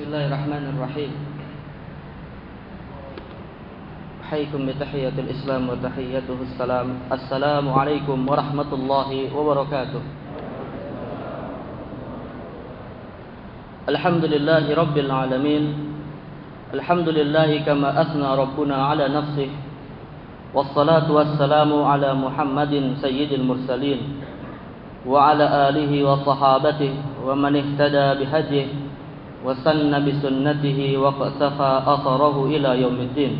بسم الله الرحمن الرحيم أحييكم بتحية الإسلام وتحيته السلام السلام عليكم ورحمة الله وبركاته الحمد لله رب العالمين الحمد لله كما أثنى ربنا على نفسه والصلاة والسلام على محمد سيد المرسلين وعلى آله وصحابته ومن اهتدى بهديه وسن بسنته واقتفى أثره إلى يوم الدين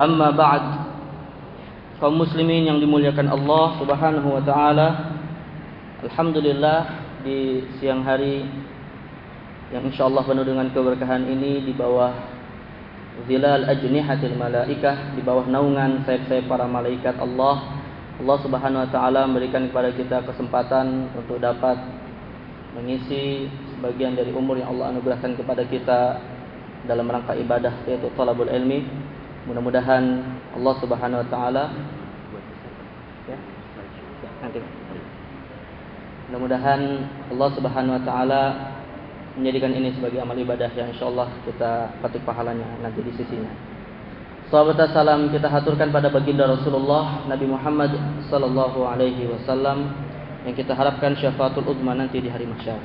أما بعد kaum muslimin yang dimuliakan Allah Subhanahu wa taala Alhamdulillah di siang hari yang insyaallah penuh dengan keberkahan ini di bawah zilal ajnihatil malaikah di bawah naungan sayap-sayap para malaikat Allah Allah Subhanahu wa taala memberikan kepada kita kesempatan untuk dapat mengisi sebagian dari umur yang Allah anugerahkan kepada kita dalam rangka ibadah yaitu talabul ilmi Mudah-mudahan Allah Subhanahu wa taala ya. Nanti. Mudah-mudahan Allah Subhanahu wa taala menjadikan ini sebagai amal ibadah yang insyaallah kita petik pahalanya nanti di sisinya. Sahabat salam kita haturkan pada baginda Rasulullah Nabi Muhammad sallallahu alaihi wasallam yang kita harapkan syafaatul uzma nanti di hari mahsyar.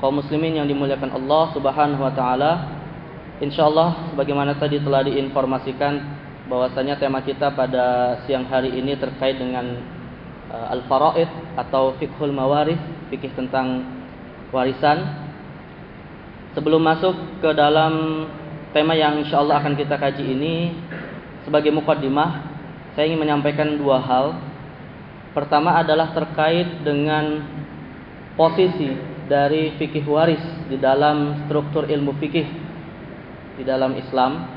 Kaum muslimin yang dimuliakan Allah Subhanahu wa taala, Insyaallah sebagaimana tadi telah diinformasikan bahwasanya tema kita pada siang hari ini terkait dengan uh, al-faraid atau fiqhul mawaris, fikih tentang warisan. Sebelum masuk ke dalam tema yang insyaallah akan kita kaji ini sebagai mukaddimah, saya ingin menyampaikan dua hal. Pertama adalah terkait dengan posisi dari fikih waris di dalam struktur ilmu fikih di dalam Islam.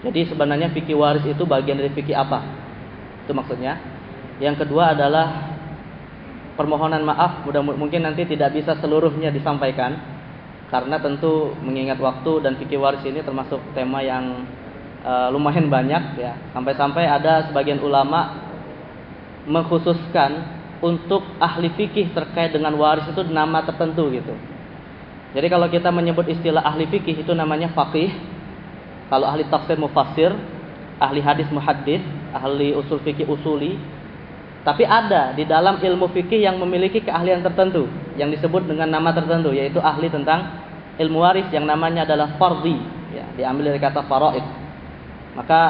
Jadi sebenarnya fikih waris itu bagian dari fikih apa? Itu maksudnya. Yang kedua adalah permohonan maaf, mudah mungkin nanti tidak bisa seluruhnya disampaikan karena tentu mengingat waktu dan fikih waris ini termasuk tema yang uh, lumayan banyak ya. Sampai-sampai ada sebagian ulama mengkhususkan untuk ahli fikih terkait dengan waris itu nama tertentu gitu. Jadi kalau kita menyebut istilah ahli fikih itu namanya faqih. Kalau ahli tafsir mufassir, ahli hadis muhaddis, ahli usul fikih usuli. Tapi ada di dalam ilmu fikih yang memiliki keahlian tertentu yang disebut dengan nama tertentu yaitu ahli tentang ilmu waris yang namanya adalah fardhi ya, diambil dari kata faraid. Maka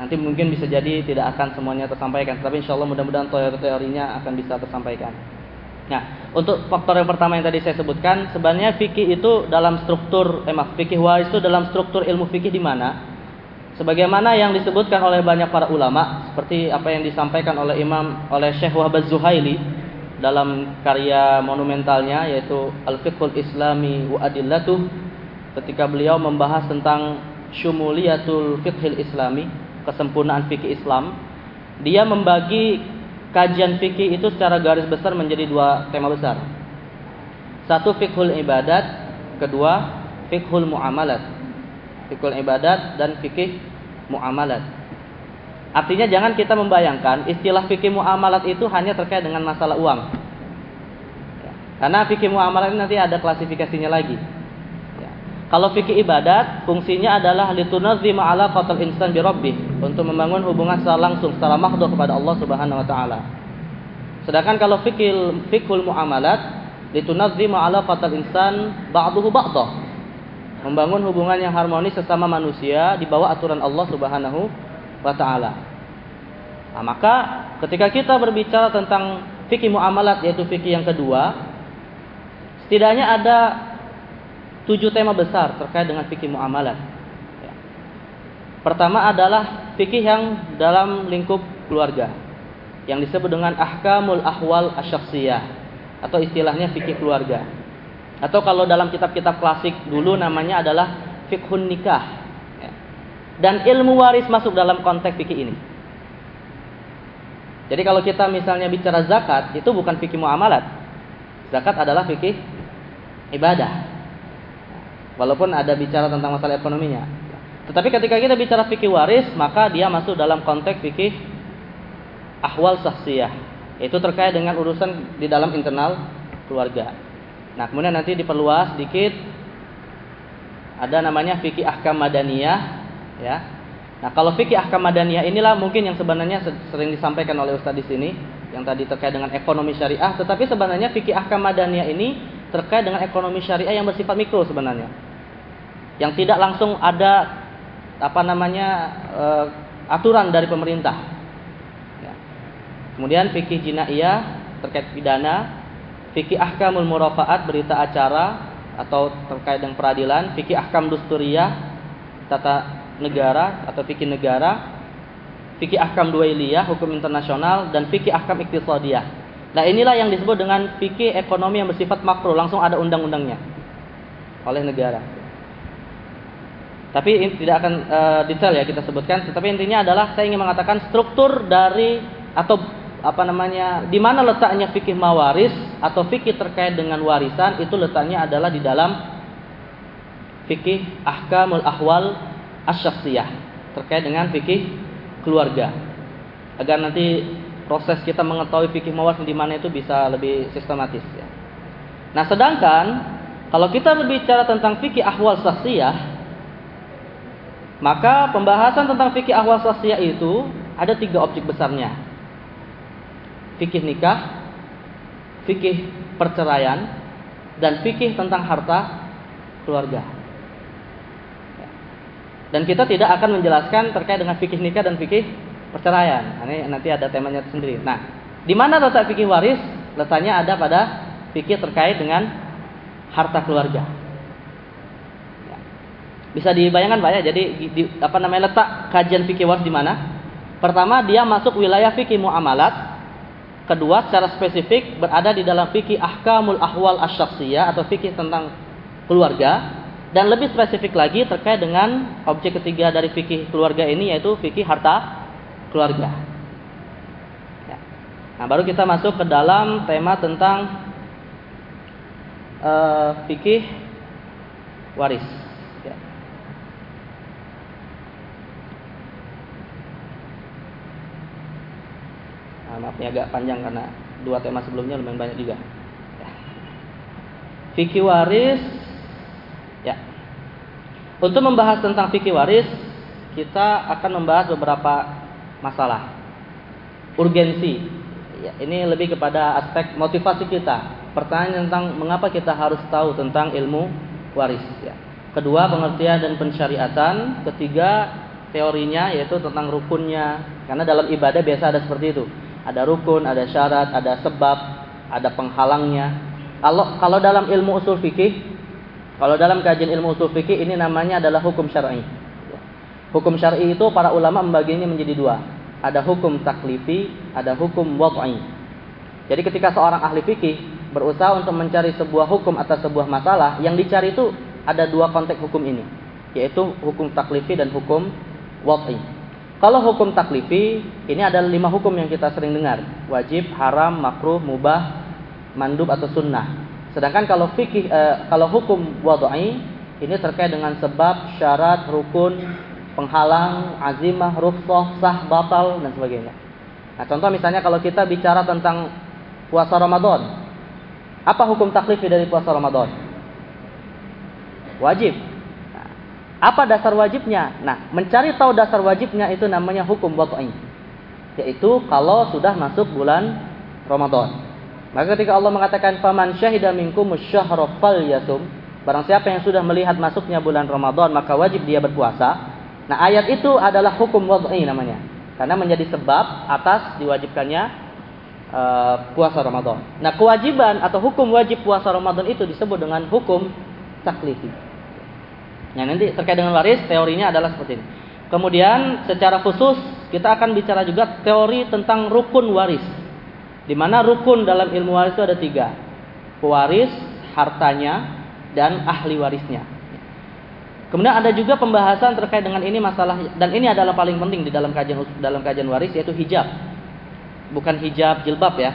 nanti mungkin bisa jadi tidak akan semuanya tersampaikan, tapi insya Allah mudah-mudahan teori-teorinya akan bisa tersampaikan. Nah, untuk faktor yang pertama yang tadi saya sebutkan, sebenarnya fikih itu dalam struktur, eh fikih waris itu dalam struktur ilmu fikih di mana? Sebagaimana yang disebutkan oleh banyak para ulama, seperti apa yang disampaikan oleh Imam oleh Syekh Wahbaz Zuhaili dalam karya monumentalnya yaitu Al-Fiqhul Islami wa Adillatuh ketika beliau membahas tentang syumuliyatul fiqhil islami, kesempurnaan fikih Islam, dia membagi kajian fikih itu secara garis besar menjadi dua tema besar. Satu fikhul ibadat, kedua fikhul muamalat. Fikhul ibadat dan fikih muamalat. Artinya jangan kita membayangkan istilah fikih muamalat itu hanya terkait dengan masalah uang. Ya. Karena fikih muamalat ini nanti ada klasifikasinya lagi. Ya. Kalau fikih ibadat, fungsinya adalah litunazima ala qatal insan bi rabbih, untuk membangun hubungan secara langsung secara mahdoh kepada Allah Subhanahu wa taala. Sedangkan kalau fikil fikul muamalat litunazima ala qatal insan ba'duhu ba'dah. Membangun hubungan yang harmonis sesama manusia di bawah aturan Allah Subhanahu wa taala. Nah, maka ketika kita berbicara tentang fikih muamalat yaitu fikih yang kedua, setidaknya ada tujuh tema besar terkait dengan fikih muamalat. Pertama adalah fikih yang dalam lingkup keluarga yang disebut dengan ahkamul ahwal asyaksiyah atau istilahnya fikih keluarga. Atau kalau dalam kitab-kitab klasik dulu namanya adalah fikhun nikah. Ya. Dan ilmu waris masuk dalam konteks fikih ini. Jadi kalau kita misalnya bicara zakat, itu bukan fikih muamalat. Zakat adalah fikih ibadah. Walaupun ada bicara tentang masalah ekonominya. Tetapi ketika kita bicara fikih waris, maka dia masuk dalam konteks fikih ahwal sahsiyah. Itu terkait dengan urusan di dalam internal keluarga. Nah, kemudian nanti diperluas sedikit ada namanya fikih ahkam madaniyah, ya. Nah, kalau fikih ahkam madaniyah inilah mungkin yang sebenarnya sering disampaikan oleh Ustadz di sini, yang tadi terkait dengan ekonomi syariah, tetapi sebenarnya fikih ahkam madaniyah ini terkait dengan ekonomi syariah yang bersifat mikro sebenarnya. Yang tidak langsung ada apa namanya uh, aturan dari pemerintah. Ya. Kemudian fikih jinaiyah terkait pidana, fikih ahkamul murafaat berita acara atau terkait dengan peradilan, fikih ahkam dusturiyah tata negara atau fikih negara, fikih ahkam duailiyah hukum internasional dan fikih ahkam iktisadiyah. Nah, inilah yang disebut dengan fikih ekonomi yang bersifat makro, langsung ada undang-undangnya oleh negara. Tapi ini tidak akan uh, detail ya kita sebutkan. Tetapi intinya adalah saya ingin mengatakan struktur dari atau apa namanya di mana letaknya fikih mawaris atau fikih terkait dengan warisan itu letaknya adalah di dalam fikih ahkamul ahwal asyaksiyah terkait dengan fikih keluarga. Agar nanti proses kita mengetahui fikih mawaris di mana itu bisa lebih sistematis ya. Nah, sedangkan kalau kita berbicara tentang fikih ahwal syaksiyah maka pembahasan tentang fikih ahwal sosial itu ada tiga objek besarnya. Fikih nikah, fikih perceraian, dan fikih tentang harta keluarga. Dan kita tidak akan menjelaskan terkait dengan fikih nikah dan fikih perceraian. Ini nanti ada temanya sendiri. Nah, di mana letak fikih waris? Letaknya ada pada fikih terkait dengan harta keluarga. Bisa dibayangkan Pak ya. Jadi di, apa namanya letak kajian fikih waris di mana? Pertama dia masuk wilayah fikih muamalat. Kedua secara spesifik berada di dalam fikih ahkamul ahwal asyaksiyah atau fikih tentang keluarga dan lebih spesifik lagi terkait dengan objek ketiga dari fikih keluarga ini yaitu fikih harta keluarga. Ya. Nah, baru kita masuk ke dalam tema tentang uh, fikih waris. Nah, maaf ini agak panjang karena dua tema sebelumnya lumayan banyak juga. Ya. Fikih waris, ya. Untuk membahas tentang fikih waris, kita akan membahas beberapa masalah. Urgensi, ya, ini lebih kepada aspek motivasi kita. Pertanyaan tentang mengapa kita harus tahu tentang ilmu waris. Ya. Kedua, pengertian dan pensyariatan. Ketiga, teorinya yaitu tentang rukunnya. Karena dalam ibadah biasa ada seperti itu ada rukun, ada syarat, ada sebab, ada penghalangnya. Kalau kalau dalam ilmu usul fikih, kalau dalam kajian ilmu usul fikih ini namanya adalah hukum syar'i. Hukum syar'i itu para ulama membaginya menjadi dua. Ada hukum taklifi, ada hukum wad'i. Jadi ketika seorang ahli fikih berusaha untuk mencari sebuah hukum atas sebuah masalah, yang dicari itu ada dua konteks hukum ini, yaitu hukum taklifi dan hukum wad'i. Kalau hukum taklifi, ini ada lima hukum yang kita sering dengar. Wajib, haram, makruh, mubah, mandub atau sunnah. Sedangkan kalau fikih, eh, kalau hukum wadai, ini terkait dengan sebab, syarat, rukun, penghalang, azimah, rukhsah, sah, batal, dan sebagainya. Nah, contoh misalnya kalau kita bicara tentang puasa Ramadan. Apa hukum taklifi dari puasa Ramadan? Wajib. Apa dasar wajibnya? Nah, mencari tahu dasar wajibnya itu namanya hukum wad'i. Yaitu kalau sudah masuk bulan Ramadan. Maka ketika Allah mengatakan faman syahida minkum syahra falyasum, barang siapa yang sudah melihat masuknya bulan Ramadan maka wajib dia berpuasa. Nah, ayat itu adalah hukum wad'i namanya. Karena menjadi sebab atas diwajibkannya uh, puasa Ramadan. Nah, kewajiban atau hukum wajib puasa Ramadan itu disebut dengan hukum taklifi. Nah nanti terkait dengan waris teorinya adalah seperti ini. Kemudian secara khusus kita akan bicara juga teori tentang rukun waris. Di mana rukun dalam ilmu waris itu ada tiga. Pewaris, hartanya, dan ahli warisnya. Kemudian ada juga pembahasan terkait dengan ini masalah dan ini adalah paling penting di dalam kajian dalam kajian waris yaitu hijab. Bukan hijab jilbab ya.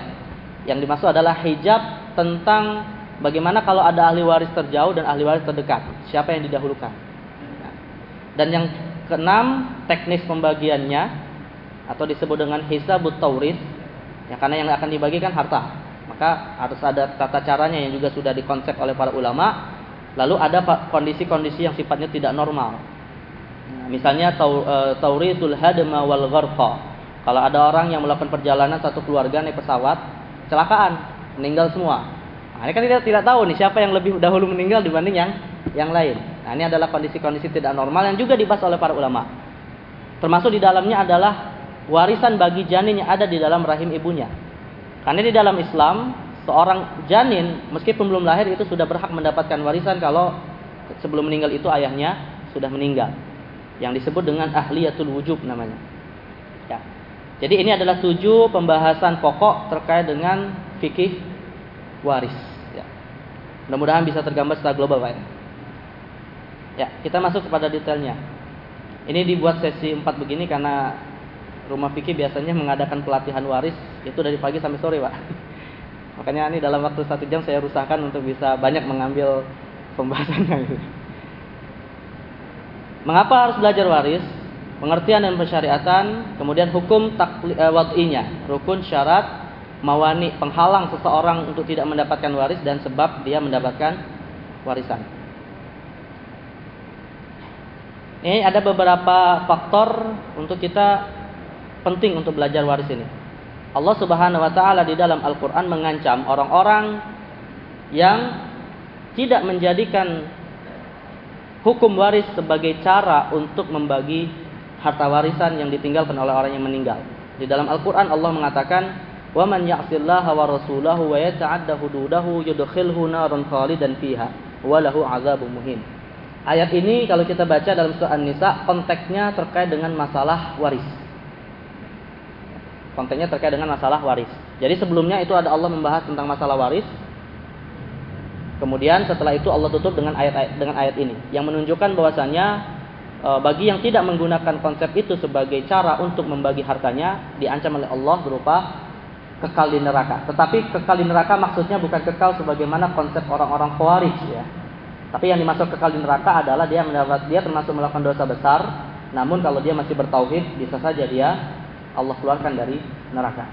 Yang dimaksud adalah hijab tentang Bagaimana kalau ada ahli waris terjauh dan ahli waris terdekat? Siapa yang didahulukan? Nah, dan yang keenam, teknis pembagiannya atau disebut dengan hisabut tauris. Ya, karena yang akan dibagikan harta. Maka harus ada tata caranya yang juga sudah dikonsep oleh para ulama. Lalu ada kondisi-kondisi yang sifatnya tidak normal. Nah, misalnya e, taurisul hadma wal gharqa. Kalau ada orang yang melakukan perjalanan satu keluarga naik pesawat, kecelakaan, meninggal semua. Nah, ini kan kita tidak tahu nih siapa yang lebih dahulu meninggal dibanding yang yang lain. Nah, ini adalah kondisi-kondisi tidak normal yang juga dibahas oleh para ulama. Termasuk di dalamnya adalah warisan bagi janin yang ada di dalam rahim ibunya. Karena di dalam Islam seorang janin meskipun belum lahir itu sudah berhak mendapatkan warisan kalau sebelum meninggal itu ayahnya sudah meninggal. Yang disebut dengan ahliyatul wujub namanya. Ya. Jadi ini adalah tujuh pembahasan pokok terkait dengan fikih waris. Mudah-mudahan bisa tergambar secara global Pak. Ya, kita masuk kepada detailnya. Ini dibuat sesi 4 begini karena rumah fikih biasanya mengadakan pelatihan waris itu dari pagi sampai sore, Pak. Makanya ini dalam waktu satu jam saya rusakkan untuk bisa banyak mengambil pembahasannya. Mengapa harus belajar waris? Pengertian dan pensyariatan, kemudian hukum takli, eh, rukun syarat, mawani, penghalang seseorang untuk tidak mendapatkan waris dan sebab dia mendapatkan warisan. Ini ada beberapa faktor untuk kita penting untuk belajar waris ini. Allah Subhanahu wa taala di dalam Al-Qur'an mengancam orang-orang yang tidak menjadikan hukum waris sebagai cara untuk membagi harta warisan yang ditinggalkan oleh orang yang meninggal. Di dalam Al-Qur'an Allah mengatakan, "Wa man ya'sillaha wa rasulahu wa yata'adda hududahu yudkhilhu naran khalidan fiha wa lahu 'adzabun muhin." Ayat ini kalau kita baca dalam surah An-Nisa konteksnya terkait dengan masalah waris kontennya terkait dengan masalah waris. Jadi sebelumnya itu ada Allah membahas tentang masalah waris. Kemudian setelah itu Allah tutup dengan ayat, dengan ayat ini yang menunjukkan bahwasanya e, bagi yang tidak menggunakan konsep itu sebagai cara untuk membagi hartanya diancam oleh Allah berupa kekal di neraka. Tetapi kekal di neraka maksudnya bukan kekal sebagaimana konsep orang-orang Khawarij ya. Tapi yang dimaksud kekal di neraka adalah dia mendapat dia termasuk melakukan dosa besar, namun kalau dia masih bertauhid bisa saja dia Allah keluarkan dari neraka.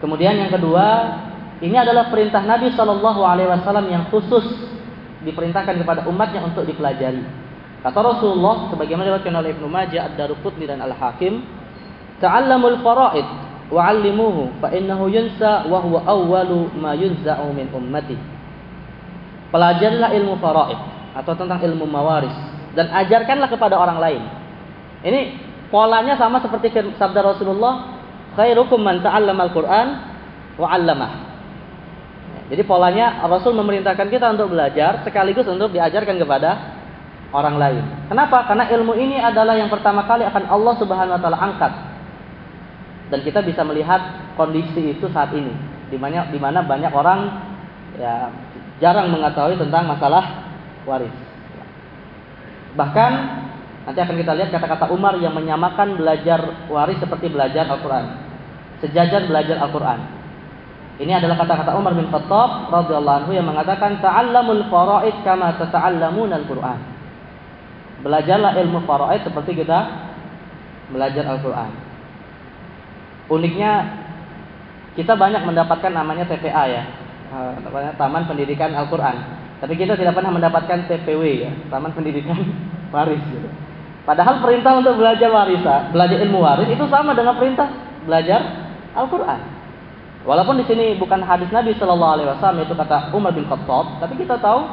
Kemudian yang kedua, ini adalah perintah Nabi Shallallahu Alaihi Wasallam yang khusus diperintahkan kepada umatnya untuk dipelajari. Kata Rasulullah, sebagaimana diriwayatkan oleh Ibnu Majah, Ad-Daruqutni dan Al-Hakim, "Ta'allamul fara'id wa 'allimuhu fa innahu yunsa wa huwa awwalu ma yunza'u min ummati." Pelajarilah ilmu fara'id atau tentang ilmu mawaris dan ajarkanlah kepada orang lain. Ini Polanya sama seperti sabda Rasulullah, khairukum man ta'allama al-Qur'an wa 'allamah. Jadi polanya Rasul memerintahkan kita untuk belajar sekaligus untuk diajarkan kepada orang lain. Kenapa? Karena ilmu ini adalah yang pertama kali akan Allah Subhanahu wa taala angkat. Dan kita bisa melihat kondisi itu saat ini, di mana banyak orang ya jarang mengetahui tentang masalah waris. Bahkan Nanti akan kita lihat kata-kata Umar yang menyamakan belajar waris seperti belajar Al-Quran. Sejajar belajar Al-Quran. Ini adalah kata-kata Umar bin Khattab radhiyallahu anhu yang mengatakan ta'allamul faraid kama tata'allamun al-Qur'an. Belajarlah ilmu faraid seperti kita belajar Al-Qur'an. Uniknya kita banyak mendapatkan namanya TPA ya. Eh, Taman Pendidikan Al-Qur'an. Tapi kita tidak pernah mendapatkan TPW ya, Taman Pendidikan Waris gitu. Padahal perintah untuk belajar warisan, belajar ilmu waris itu sama dengan perintah belajar Al-Quran. Walaupun di sini bukan hadis Nabi Shallallahu Alaihi Wasallam itu kata Umar bin Khattab, tapi kita tahu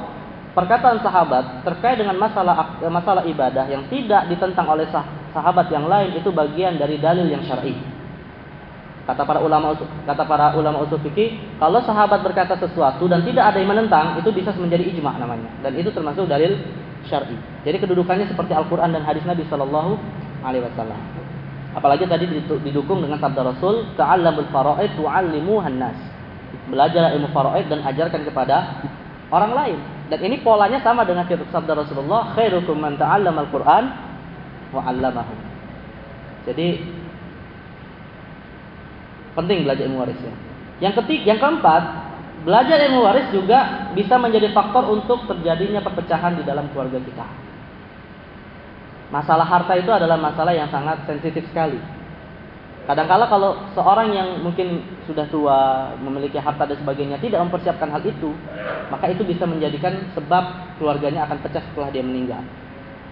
perkataan sahabat terkait dengan masalah masalah ibadah yang tidak ditentang oleh sahabat yang lain itu bagian dari dalil yang syar'i. Kata para ulama kata para ulama usul fikih, kalau sahabat berkata sesuatu dan tidak ada yang menentang, itu bisa menjadi ijma namanya. Dan itu termasuk dalil syar'i. Jadi kedudukannya seperti Al-Qur'an dan hadis Nabi sallallahu alaihi wasallam. Apalagi tadi didukung dengan sabda Rasul, "Ta'allamul fara'id tu'allimuhan nas." Belajar ilmu faraid dan ajarkan kepada orang lain. Dan ini polanya sama dengan sabda Rasulullah, "Khairukum man ta'allamal Qur'an wa 'allamahu." Jadi penting belajar ilmu waris ya. Yang ketiga, yang keempat, Belajar ilmu waris juga bisa menjadi faktor untuk terjadinya perpecahan di dalam keluarga kita. Masalah harta itu adalah masalah yang sangat sensitif sekali. Kadangkala kalau seorang yang mungkin sudah tua, memiliki harta dan sebagainya tidak mempersiapkan hal itu, maka itu bisa menjadikan sebab keluarganya akan pecah setelah dia meninggal.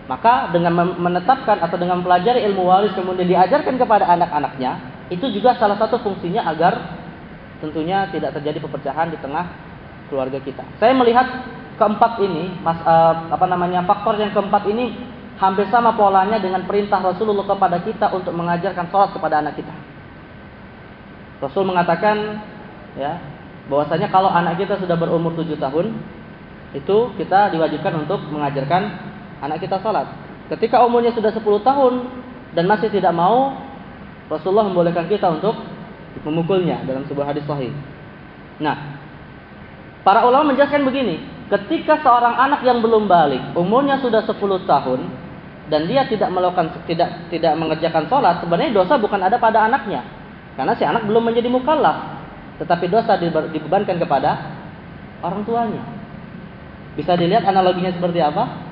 Maka dengan menetapkan atau dengan mempelajari ilmu waris kemudian diajarkan kepada anak-anaknya, itu juga salah satu fungsinya agar tentunya tidak terjadi perpecahan di tengah keluarga kita. Saya melihat keempat ini, mas, uh, apa namanya faktor yang keempat ini hampir sama polanya dengan perintah Rasulullah kepada kita untuk mengajarkan sholat kepada anak kita. Rasul mengatakan ya bahwasanya kalau anak kita sudah berumur 7 tahun itu kita diwajibkan untuk mengajarkan anak kita sholat. Ketika umurnya sudah 10 tahun dan masih tidak mau, Rasulullah membolehkan kita untuk memukulnya dalam sebuah hadis sahih. Nah, para ulama menjelaskan begini, ketika seorang anak yang belum balik, umurnya sudah 10 tahun, dan dia tidak melakukan tidak tidak mengerjakan sholat, sebenarnya dosa bukan ada pada anaknya, karena si anak belum menjadi mukallaf, tetapi dosa dibebankan kepada orang tuanya. Bisa dilihat analoginya seperti apa?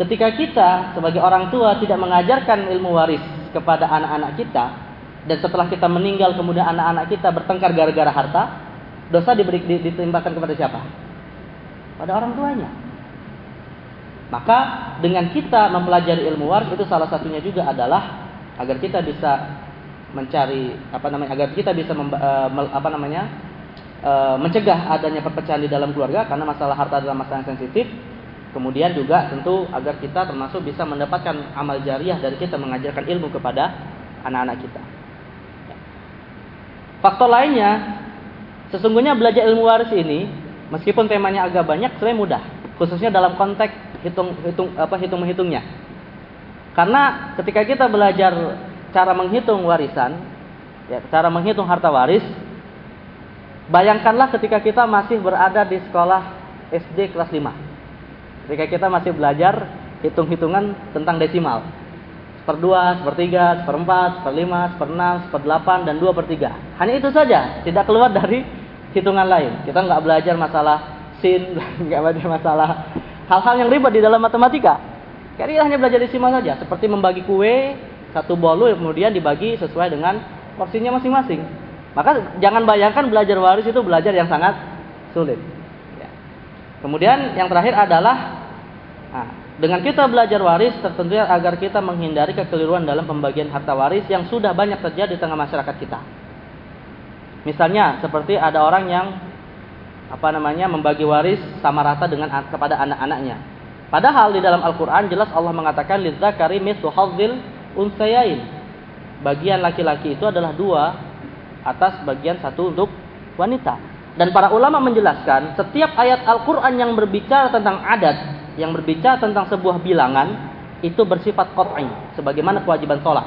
Ketika kita sebagai orang tua tidak mengajarkan ilmu waris kepada anak-anak kita, dan setelah kita meninggal kemudian anak-anak kita bertengkar gara-gara harta, dosa diberi ditimbakan kepada siapa? Pada orang tuanya. Maka dengan kita mempelajari ilmu waris itu salah satunya juga adalah agar kita bisa mencari apa namanya agar kita bisa memba, uh, apa namanya uh, mencegah adanya perpecahan di dalam keluarga karena masalah harta adalah masalah yang sensitif. Kemudian juga tentu agar kita termasuk bisa mendapatkan amal jariah dari kita mengajarkan ilmu kepada anak-anak kita. Faktor lainnya, sesungguhnya belajar ilmu waris ini, meskipun temanya agak banyak, sebenarnya mudah, khususnya dalam konteks hitung hitung apa hitung menghitungnya. Karena ketika kita belajar cara menghitung warisan, ya, cara menghitung harta waris, bayangkanlah ketika kita masih berada di sekolah SD kelas 5. Ketika kita masih belajar hitung-hitungan tentang desimal. Seper 2, seper 3, seper 4, seper 5, seper 6, seper 8, dan 2 per 3. Hanya itu saja, tidak keluar dari hitungan lain. Kita nggak belajar masalah sin, nggak belajar masalah hal-hal yang ribet di dalam matematika. Kali hanya belajar desimal saja, seperti membagi kue satu bolu kemudian dibagi sesuai dengan porsinya masing-masing. Maka jangan bayangkan belajar waris itu belajar yang sangat sulit. Ya. Kemudian yang terakhir adalah nah, dengan kita belajar waris tentunya agar kita menghindari kekeliruan dalam pembagian harta waris yang sudah banyak terjadi di tengah masyarakat kita. Misalnya seperti ada orang yang apa namanya membagi waris sama rata dengan kepada anak-anaknya. Padahal di dalam Al-Qur'an jelas Allah mengatakan lidzakari mithlu hadzil unsayain. Bagian laki-laki itu adalah dua atas bagian satu untuk wanita. Dan para ulama menjelaskan setiap ayat Al-Qur'an yang berbicara tentang adat, yang berbicara tentang sebuah bilangan itu bersifat qat'i sebagaimana kewajiban sholat.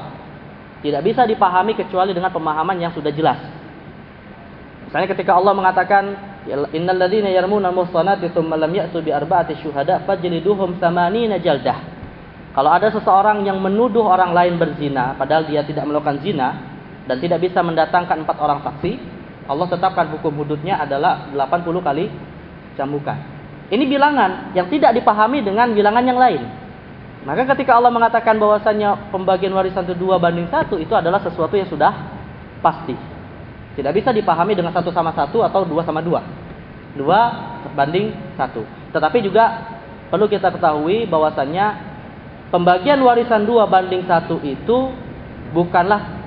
Tidak bisa dipahami kecuali dengan pemahaman yang sudah jelas. Misalnya ketika Allah mengatakan Innal ladzina yarmuna muhsanati tsumma lam ya'tu bi arba'ati syuhada fajliduhum samanina jaldah. Kalau ada seseorang yang menuduh orang lain berzina padahal dia tidak melakukan zina dan tidak bisa mendatangkan empat orang saksi, Allah tetapkan hukum hududnya adalah 80 kali cambukan. Ini bilangan yang tidak dipahami dengan bilangan yang lain. Maka ketika Allah mengatakan bahwasanya pembagian warisan itu dua banding satu itu adalah sesuatu yang sudah pasti. Tidak bisa dipahami dengan satu sama satu atau dua sama dua. Dua banding satu. Tetapi juga perlu kita ketahui bahwasannya pembagian warisan dua banding satu itu bukanlah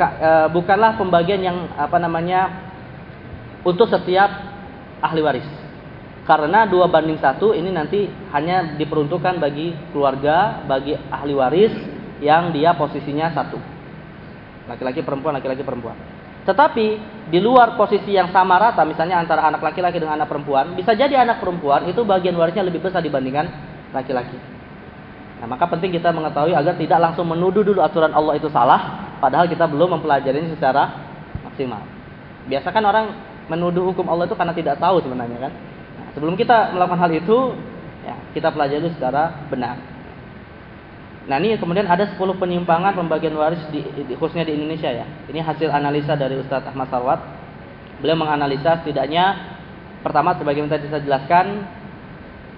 e, bukanlah pembagian yang apa namanya untuk setiap ahli waris. Karena dua banding satu ini nanti hanya diperuntukkan bagi keluarga, bagi ahli waris yang dia posisinya satu. Laki-laki perempuan, laki-laki perempuan. Tetapi di luar posisi yang sama rata, misalnya antara anak laki-laki dengan anak perempuan, bisa jadi anak perempuan itu bagian warisnya lebih besar dibandingkan laki-laki. Nah, maka penting kita mengetahui agar tidak langsung menuduh dulu aturan Allah itu salah, padahal kita belum mempelajarinya secara maksimal. Biasakan orang menuduh hukum Allah itu karena tidak tahu sebenarnya kan. Sebelum kita melakukan hal itu, ya, kita pelajari secara benar. Nah ini kemudian ada 10 penyimpangan pembagian waris di, di khususnya di Indonesia ya. Ini hasil analisa dari Ustadz Ahmad Sarwat. Beliau menganalisa setidaknya pertama sebagaimana tadi saya jelaskan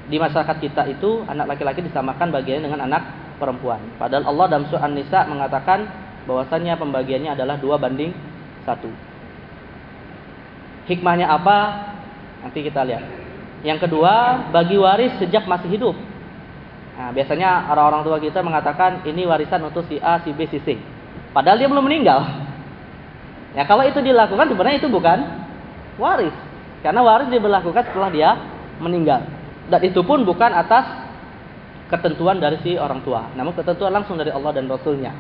di masyarakat kita itu anak laki-laki disamakan bagiannya dengan anak perempuan. Padahal Allah dalam surah An-Nisa mengatakan bahwasanya pembagiannya adalah dua banding satu. Hikmahnya apa? Nanti kita lihat. Yang kedua, bagi waris sejak masih hidup. Nah, biasanya orang-orang tua kita mengatakan ini warisan untuk si A, si B, si C. Padahal dia belum meninggal. Ya kalau itu dilakukan sebenarnya itu bukan waris. Karena waris diberlakukan setelah dia meninggal. Dan itu pun bukan atas ketentuan dari si orang tua, namun ketentuan langsung dari Allah dan Rasulnya.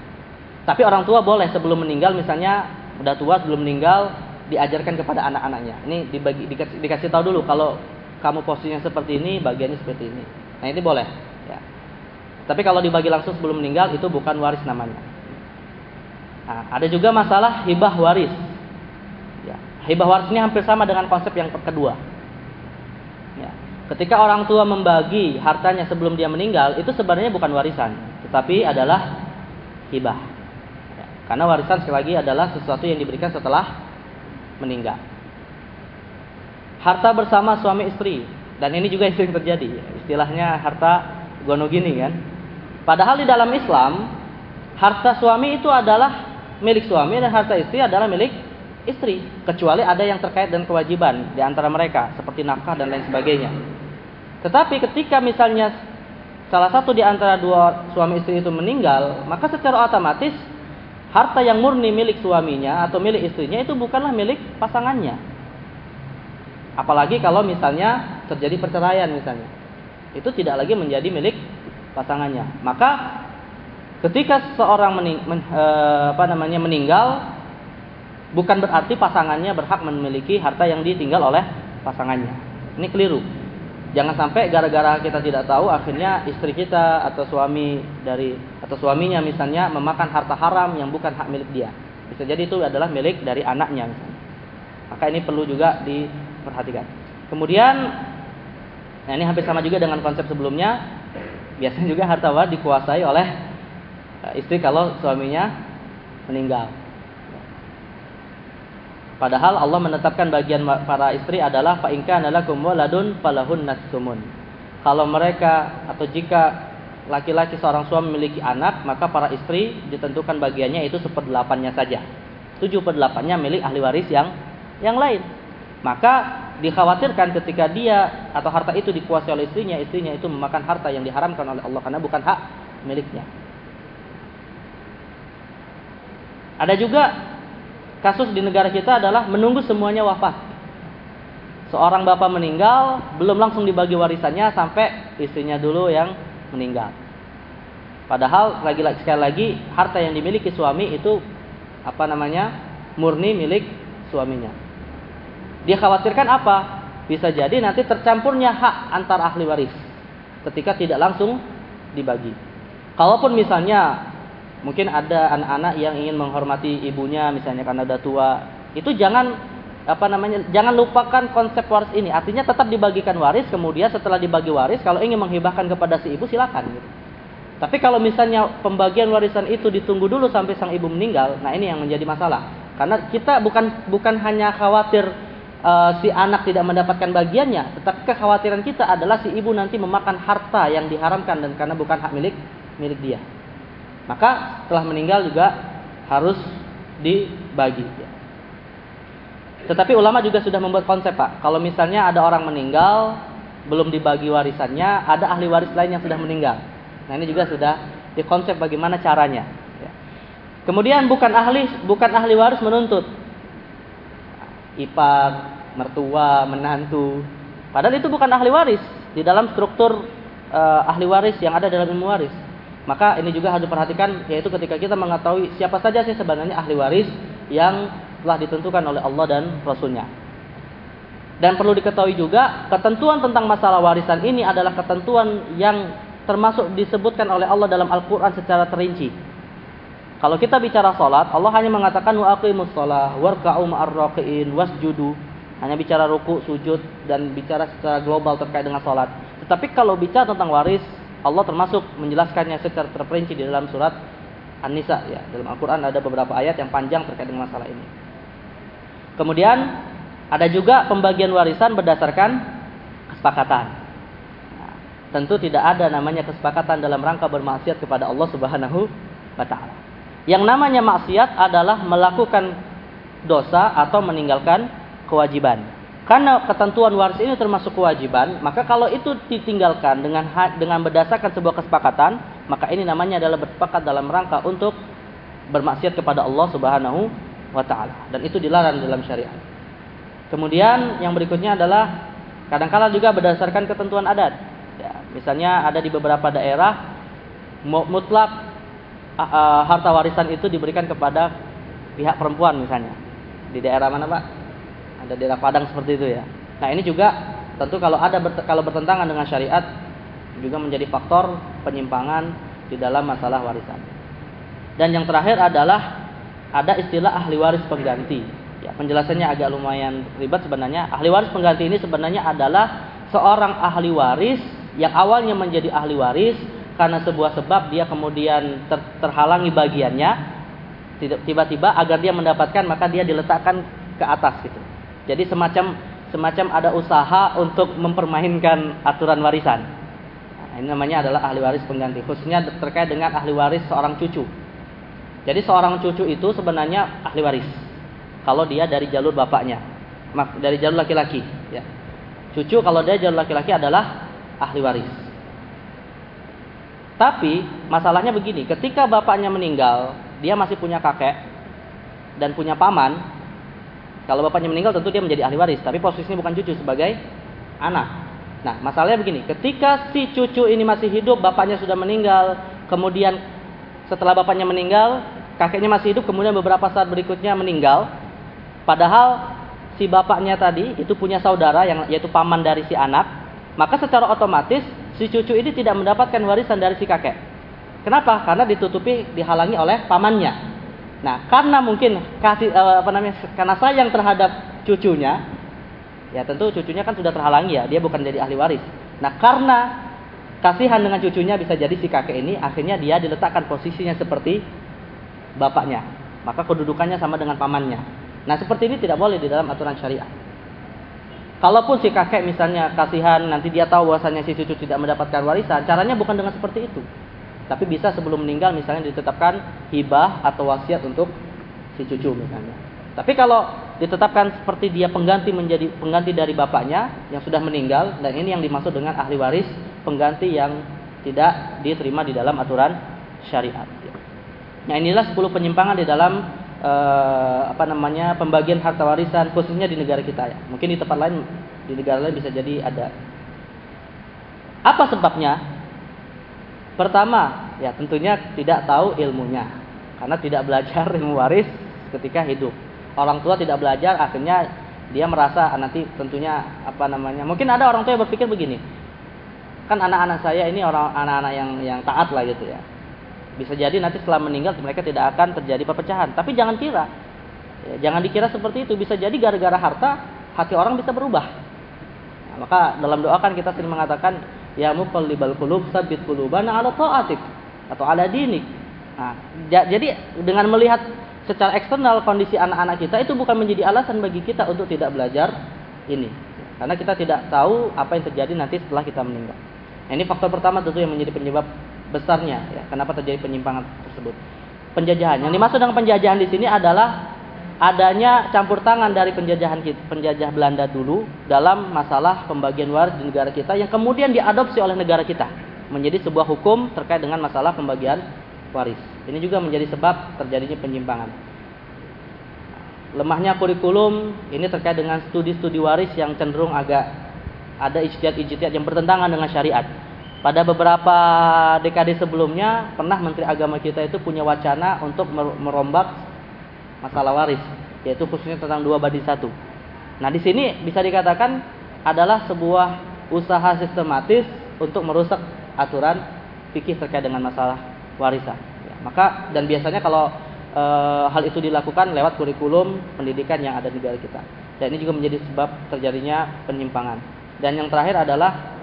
Tapi orang tua boleh sebelum meninggal misalnya udah tua sebelum meninggal diajarkan kepada anak-anaknya. Ini dibagi dikasih, dikasih tahu dulu kalau kamu posisinya seperti ini, bagiannya seperti ini. Nah, ini boleh, ya. Tapi kalau dibagi langsung sebelum meninggal itu bukan waris namanya. Nah, ada juga masalah hibah waris. Ya, hibah waris ini hampir sama dengan konsep yang kedua. Ketika orang tua membagi hartanya sebelum dia meninggal, itu sebenarnya bukan warisan, tetapi adalah hibah. Ya, karena warisan sekali lagi adalah sesuatu yang diberikan setelah meninggal. Harta bersama suami istri, dan ini juga yang terjadi. Istilahnya harta gonogini kan. Padahal di dalam Islam, harta suami itu adalah milik suami dan harta istri adalah milik istri, kecuali ada yang terkait dengan kewajiban di antara mereka, seperti nafkah dan lain sebagainya. Tetapi ketika misalnya salah satu di antara dua suami istri itu meninggal, maka secara otomatis harta yang murni milik suaminya atau milik istrinya itu bukanlah milik pasangannya. Apalagi kalau misalnya terjadi perceraian misalnya. Itu tidak lagi menjadi milik pasangannya. Maka ketika seorang mening, men, e, apa namanya meninggal bukan berarti pasangannya berhak memiliki harta yang ditinggal oleh pasangannya. Ini keliru. Jangan sampai gara-gara kita tidak tahu akhirnya istri kita atau suami dari atau suaminya misalnya memakan harta haram yang bukan hak milik dia. Bisa jadi itu adalah milik dari anaknya misalnya. Maka ini perlu juga diperhatikan. Kemudian nah ini hampir sama juga dengan konsep sebelumnya. Biasanya juga harta waris dikuasai oleh eh, istri kalau suaminya meninggal. Padahal Allah menetapkan bagian para istri adalah fa in kana lakum waladun falahun nasumun. Kalau mereka atau jika laki-laki seorang suami memiliki anak, maka para istri ditentukan bagiannya itu seperdelapannya saja. Tujuh perdelapannya milik ahli waris yang yang lain. Maka dikhawatirkan ketika dia atau harta itu dikuasai oleh istrinya, istrinya itu memakan harta yang diharamkan oleh Allah karena bukan hak miliknya. Ada juga kasus di negara kita adalah menunggu semuanya wafat. Seorang bapak meninggal, belum langsung dibagi warisannya sampai istrinya dulu yang meninggal. Padahal lagi lagi sekali lagi harta yang dimiliki suami itu apa namanya murni milik suaminya. Dia khawatirkan apa? Bisa jadi nanti tercampurnya hak antar ahli waris ketika tidak langsung dibagi. Kalaupun misalnya Mungkin ada anak-anak yang ingin menghormati ibunya misalnya karena udah tua. Itu jangan apa namanya? Jangan lupakan konsep waris ini. Artinya tetap dibagikan waris, kemudian setelah dibagi waris kalau ingin menghibahkan kepada si ibu silakan gitu. Tapi kalau misalnya pembagian warisan itu ditunggu dulu sampai sang ibu meninggal, nah ini yang menjadi masalah. Karena kita bukan bukan hanya khawatir uh, si anak tidak mendapatkan bagiannya, tetapi kekhawatiran kita adalah si ibu nanti memakan harta yang diharamkan dan karena bukan hak milik milik dia. Maka setelah meninggal juga harus dibagi. Tetapi ulama juga sudah membuat konsep pak. Kalau misalnya ada orang meninggal belum dibagi warisannya, ada ahli waris lain yang sudah meninggal. Nah ini juga sudah dikonsep bagaimana caranya. Ya. Kemudian bukan ahli bukan ahli waris menuntut ipar, mertua, menantu. Padahal itu bukan ahli waris di dalam struktur uh, ahli waris yang ada dalam ilmu waris. Maka ini juga harus diperhatikan yaitu ketika kita mengetahui siapa saja sih sebenarnya ahli waris yang telah ditentukan oleh Allah dan Rasulnya. Dan perlu diketahui juga ketentuan tentang masalah warisan ini adalah ketentuan yang termasuk disebutkan oleh Allah dalam Al-Quran secara terinci. Kalau kita bicara sholat, Allah hanya mengatakan wa aqimus sholah, warka'u ma'ar wasjudu. Hanya bicara ruku, sujud, dan bicara secara global terkait dengan sholat. Tetapi kalau bicara tentang waris, Allah termasuk menjelaskannya secara terperinci di dalam surat An-Nisa ya. Dalam Al-Qur'an ada beberapa ayat yang panjang terkait dengan masalah ini. Kemudian ada juga pembagian warisan berdasarkan kesepakatan. Nah, tentu tidak ada namanya kesepakatan dalam rangka bermaksiat kepada Allah Subhanahu wa taala. Yang namanya maksiat adalah melakukan dosa atau meninggalkan kewajiban. Karena ketentuan waris ini termasuk kewajiban, maka kalau itu ditinggalkan dengan dengan berdasarkan sebuah kesepakatan, maka ini namanya adalah bersepakat dalam rangka untuk bermaksiat kepada Allah Subhanahu wa taala dan itu dilarang dalam syariat. Kemudian yang berikutnya adalah kadangkala juga berdasarkan ketentuan adat. Ya, misalnya ada di beberapa daerah mutlak uh, harta warisan itu diberikan kepada pihak perempuan misalnya. Di daerah mana, Pak? Ada daerah Padang seperti itu ya. Nah, ini juga tentu kalau ada kalau bertentangan dengan syariat juga menjadi faktor penyimpangan di dalam masalah warisan. Dan yang terakhir adalah ada istilah ahli waris pengganti. Ya, penjelasannya agak lumayan ribet sebenarnya. Ahli waris pengganti ini sebenarnya adalah seorang ahli waris yang awalnya menjadi ahli waris karena sebuah sebab dia kemudian ter terhalangi bagiannya tiba-tiba agar dia mendapatkan maka dia diletakkan ke atas gitu. Jadi semacam semacam ada usaha untuk mempermainkan aturan warisan. Nah, ini namanya adalah ahli waris pengganti khususnya terkait dengan ahli waris seorang cucu. Jadi seorang cucu itu sebenarnya ahli waris. Kalau dia dari jalur bapaknya, dari jalur laki-laki, ya. Cucu kalau dia jalur laki-laki adalah ahli waris. Tapi masalahnya begini, ketika bapaknya meninggal, dia masih punya kakek dan punya paman. Kalau bapaknya meninggal tentu dia menjadi ahli waris, tapi posisinya bukan cucu sebagai anak. Nah, masalahnya begini, ketika si cucu ini masih hidup, bapaknya sudah meninggal, kemudian setelah bapaknya meninggal, kakeknya masih hidup, kemudian beberapa saat berikutnya meninggal. Padahal si bapaknya tadi itu punya saudara yang yaitu paman dari si anak, maka secara otomatis si cucu ini tidak mendapatkan warisan dari si kakek. Kenapa? Karena ditutupi dihalangi oleh pamannya. Nah, karena mungkin kasih eh, apa namanya? Karena sayang terhadap cucunya, ya tentu cucunya kan sudah terhalangi ya, dia bukan jadi ahli waris. Nah, karena kasihan dengan cucunya bisa jadi si kakek ini akhirnya dia diletakkan posisinya seperti bapaknya maka kedudukannya sama dengan pamannya nah seperti ini tidak boleh di dalam aturan syariah kalaupun si kakek misalnya kasihan nanti dia tahu bahwasanya si cucu tidak mendapatkan warisan caranya bukan dengan seperti itu tapi bisa sebelum meninggal misalnya ditetapkan hibah atau wasiat untuk si cucu misalnya tapi kalau ditetapkan seperti dia pengganti menjadi pengganti dari bapaknya yang sudah meninggal dan ini yang dimaksud dengan ahli waris pengganti yang tidak diterima di dalam aturan syariat. Nah inilah 10 penyimpangan di dalam eh, apa namanya pembagian harta warisan khususnya di negara kita ya. Mungkin di tempat lain di negara lain bisa jadi ada. Apa sebabnya? Pertama, ya tentunya tidak tahu ilmunya karena tidak belajar ilmu waris ketika hidup orang tua tidak belajar akhirnya dia merasa ah, nanti tentunya apa namanya mungkin ada orang tua yang berpikir begini kan anak-anak saya ini orang anak-anak yang yang taat lah gitu ya bisa jadi nanti setelah meninggal mereka tidak akan terjadi perpecahan. Tapi jangan kira. Ya, jangan dikira seperti itu. Bisa jadi gara-gara harta hati orang bisa berubah. Nah, maka dalam doa kan kita sering mengatakan ya muqallibal qulub sabit qulubana ala taatik atau ala dinik. Nah jadi dengan melihat secara eksternal kondisi anak-anak kita itu bukan menjadi alasan bagi kita untuk tidak belajar ini. Karena kita tidak tahu apa yang terjadi nanti setelah kita meninggal. Nah, ini faktor pertama tentu yang menjadi penyebab besarnya ya, kenapa terjadi penyimpangan tersebut. Penjajahan. Yang dimaksud dengan penjajahan di sini adalah adanya campur tangan dari penjajahan penjajah Belanda dulu dalam masalah pembagian waris di negara kita yang kemudian diadopsi oleh negara kita menjadi sebuah hukum terkait dengan masalah pembagian waris. Ini juga menjadi sebab terjadinya penyimpangan. Lemahnya kurikulum ini terkait dengan studi-studi waris yang cenderung agak ada ijtihad-ijtihad yang bertentangan dengan syariat. Pada beberapa dekade sebelumnya pernah Menteri Agama kita itu punya wacana untuk merombak masalah waris, yaitu khususnya tentang dua banding satu. Nah di sini bisa dikatakan adalah sebuah usaha sistematis untuk merusak aturan fikih terkait dengan masalah warisan. Maka dan biasanya kalau e, hal itu dilakukan lewat kurikulum pendidikan yang ada di negara kita. Dan ini juga menjadi sebab terjadinya penyimpangan. Dan yang terakhir adalah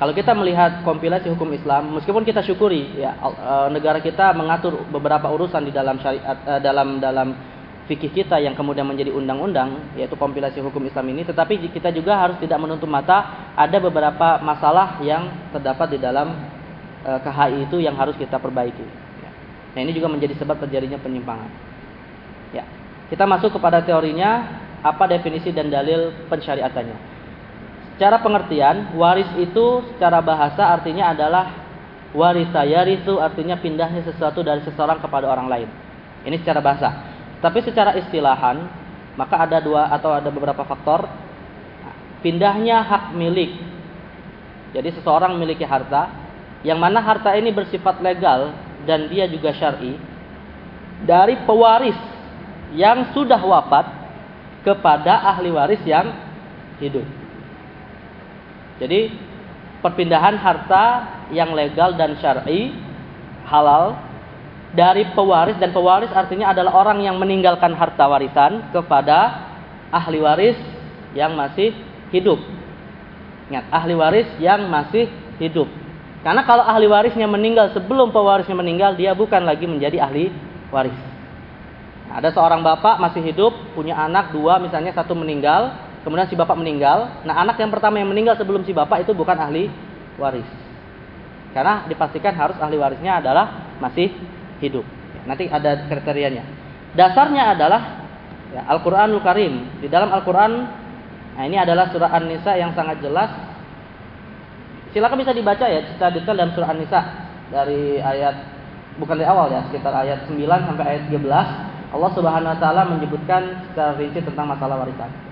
kalau kita melihat kompilasi hukum Islam, meskipun kita syukuri ya e, negara kita mengatur beberapa urusan di dalam syariat e, dalam dalam fikih kita yang kemudian menjadi undang-undang yaitu kompilasi hukum Islam ini tetapi kita juga harus tidak menutup mata ada beberapa masalah yang terdapat di dalam e, KHI itu yang harus kita perbaiki Nah, ini juga menjadi sebab terjadinya penyimpangan. Ya. Kita masuk kepada teorinya apa definisi dan dalil pensyariatannya. Secara pengertian, waris itu secara bahasa artinya adalah warisa yarisu artinya pindahnya sesuatu dari seseorang kepada orang lain. Ini secara bahasa. Tapi secara istilahan, maka ada dua atau ada beberapa faktor. Pindahnya hak milik. Jadi seseorang memiliki harta, yang mana harta ini bersifat legal dan dia juga syar'i dari pewaris yang sudah wafat kepada ahli waris yang hidup. Jadi perpindahan harta yang legal dan syar'i halal dari pewaris dan pewaris artinya adalah orang yang meninggalkan harta warisan kepada ahli waris yang masih hidup. Ingat, ahli waris yang masih hidup. Karena kalau ahli warisnya meninggal sebelum pewarisnya meninggal, dia bukan lagi menjadi ahli waris. Nah, ada seorang bapak masih hidup, punya anak dua, misalnya satu meninggal, kemudian si bapak meninggal. Nah, anak yang pertama yang meninggal sebelum si bapak itu bukan ahli waris. Karena dipastikan harus ahli warisnya adalah masih hidup. Nanti ada kriterianya. Dasarnya adalah ya, Al-Qur'anul Karim. Di dalam Al-Qur'an nah ini adalah surah An-Nisa yang sangat jelas Silakan bisa dibaca ya secara detail dalam surah An-Nisa dari ayat bukan dari awal ya, sekitar ayat 9 sampai ayat 13. Allah Subhanahu wa taala menyebutkan secara rinci tentang masalah warisan.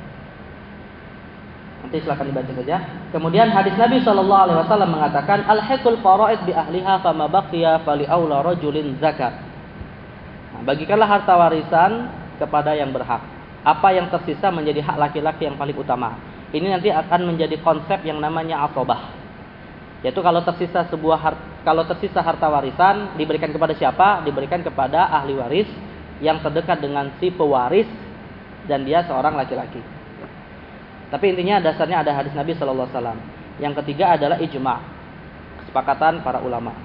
Nanti silakan dibaca saja. Kemudian hadis Nabi Shallallahu alaihi wasallam mengatakan al-hiqul faraid bi ahliha fama baqiya fali aula rajulin zakat. Nah, bagikanlah harta warisan kepada yang berhak. Apa yang tersisa menjadi hak laki-laki yang paling utama. Ini nanti akan menjadi konsep yang namanya asabah. Yaitu kalau tersisa sebuah harta, kalau tersisa harta warisan diberikan kepada siapa? Diberikan kepada ahli waris yang terdekat dengan si pewaris dan dia seorang laki-laki. Tapi intinya dasarnya ada hadis Nabi Shallallahu Alaihi Wasallam. Yang ketiga adalah ijma, kesepakatan para ulama.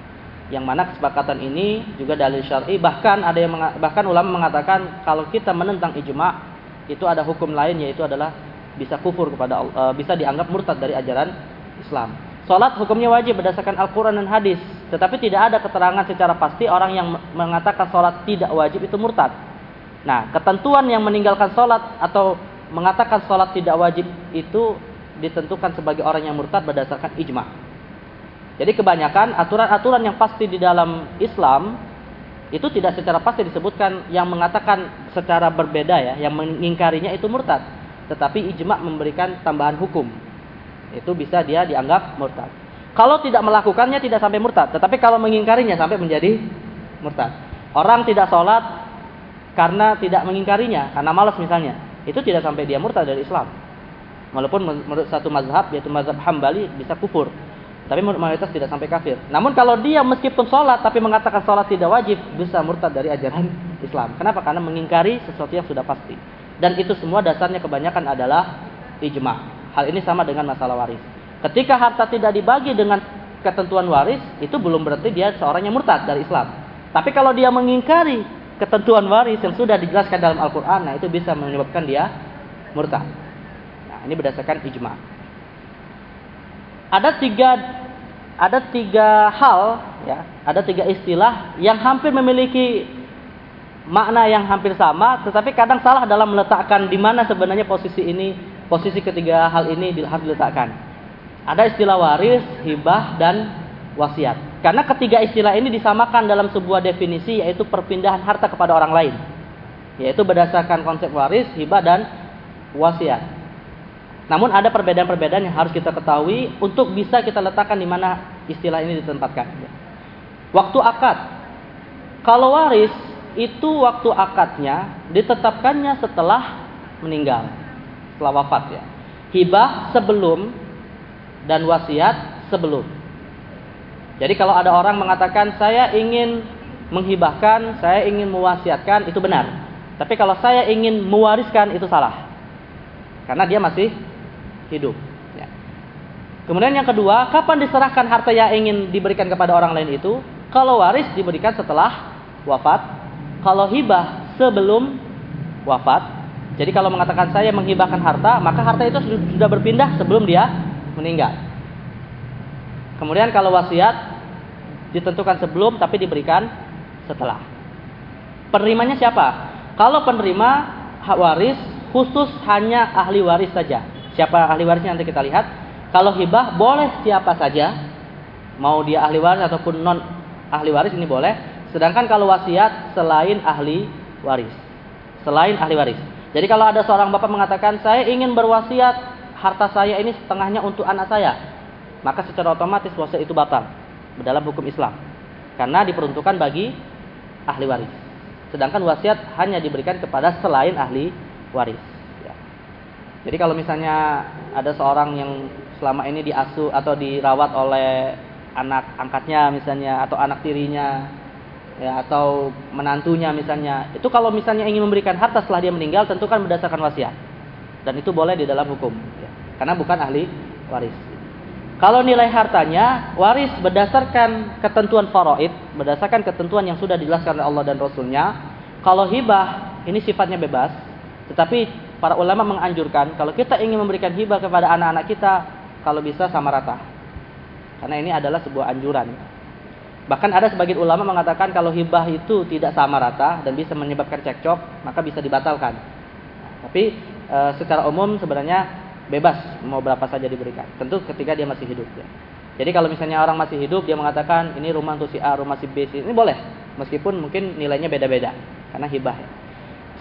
Yang mana kesepakatan ini juga dalil syar'i. Bahkan ada yang bahkan ulama mengatakan kalau kita menentang ijma itu ada hukum lain yaitu adalah bisa kufur kepada uh, bisa dianggap murtad dari ajaran Islam. Salat hukumnya wajib berdasarkan Al-Quran dan hadis. Tetapi tidak ada keterangan secara pasti orang yang mengatakan salat tidak wajib itu murtad. Nah, ketentuan yang meninggalkan salat atau mengatakan salat tidak wajib itu ditentukan sebagai orang yang murtad berdasarkan ijma. Jadi kebanyakan aturan-aturan yang pasti di dalam Islam itu tidak secara pasti disebutkan yang mengatakan secara berbeda ya, yang mengingkarinya itu murtad. Tetapi ijma memberikan tambahan hukum itu bisa dia dianggap murtad. Kalau tidak melakukannya tidak sampai murtad, tetapi kalau mengingkarinya sampai menjadi murtad. Orang tidak sholat karena tidak mengingkarinya, karena malas misalnya, itu tidak sampai dia murtad dari Islam. Walaupun menurut satu mazhab yaitu mazhab Hambali bisa kufur, tapi mayoritas tidak sampai kafir. Namun kalau dia meskipun sholat tapi mengatakan sholat tidak wajib, bisa murtad dari ajaran Islam. Kenapa? Karena mengingkari sesuatu yang sudah pasti. Dan itu semua dasarnya kebanyakan adalah ijma. Hal ini sama dengan masalah waris. Ketika harta tidak dibagi dengan ketentuan waris, itu belum berarti dia seorang yang murtad dari Islam. Tapi kalau dia mengingkari ketentuan waris yang sudah dijelaskan dalam Al-Quran, nah itu bisa menyebabkan dia murtad. Nah, ini berdasarkan ijma. Ada tiga ada tiga hal ya, ada tiga istilah yang hampir memiliki makna yang hampir sama, tetapi kadang salah dalam meletakkan di mana sebenarnya posisi ini posisi ketiga hal ini harus diletakkan. Ada istilah waris, hibah, dan wasiat. Karena ketiga istilah ini disamakan dalam sebuah definisi yaitu perpindahan harta kepada orang lain. Yaitu berdasarkan konsep waris, hibah, dan wasiat. Namun ada perbedaan-perbedaan yang harus kita ketahui untuk bisa kita letakkan di mana istilah ini ditempatkan. Waktu akad. Kalau waris itu waktu akadnya ditetapkannya setelah meninggal setelah wafat ya. Hibah sebelum dan wasiat sebelum. Jadi kalau ada orang mengatakan saya ingin menghibahkan, saya ingin mewasiatkan itu benar. Tapi kalau saya ingin mewariskan itu salah. Karena dia masih hidup. Ya. Kemudian yang kedua, kapan diserahkan harta yang ingin diberikan kepada orang lain itu? Kalau waris diberikan setelah wafat. Kalau hibah sebelum wafat. Jadi kalau mengatakan saya menghibahkan harta, maka harta itu sudah berpindah sebelum dia meninggal. Kemudian kalau wasiat ditentukan sebelum tapi diberikan setelah. Penerimanya siapa? Kalau penerima hak waris khusus hanya ahli waris saja. Siapa ahli warisnya nanti kita lihat. Kalau hibah boleh siapa saja. Mau dia ahli waris ataupun non ahli waris ini boleh. Sedangkan kalau wasiat selain ahli waris. Selain ahli waris. Jadi kalau ada seorang bapak mengatakan saya ingin berwasiat harta saya ini setengahnya untuk anak saya. Maka secara otomatis wasiat itu batal dalam hukum Islam. Karena diperuntukkan bagi ahli waris. Sedangkan wasiat hanya diberikan kepada selain ahli waris. Ya. Jadi kalau misalnya ada seorang yang selama ini diasuh atau dirawat oleh anak angkatnya misalnya atau anak tirinya ya atau menantunya misalnya itu kalau misalnya ingin memberikan harta setelah dia meninggal tentu kan berdasarkan wasiat dan itu boleh di dalam hukum ya. karena bukan ahli waris kalau nilai hartanya waris berdasarkan ketentuan faraid berdasarkan ketentuan yang sudah dijelaskan oleh Allah dan Rasulnya kalau hibah ini sifatnya bebas tetapi para ulama menganjurkan kalau kita ingin memberikan hibah kepada anak-anak kita kalau bisa sama rata. Karena ini adalah sebuah anjuran. Bahkan ada sebagian ulama mengatakan kalau hibah itu tidak sama rata dan bisa menyebabkan cekcok, maka bisa dibatalkan. Tapi e, secara umum sebenarnya bebas mau berapa saja diberikan. Tentu ketika dia masih hidup ya. Jadi kalau misalnya orang masih hidup dia mengatakan ini rumah untuk si A, rumah si B, si ini boleh. Meskipun mungkin nilainya beda-beda karena hibah ya.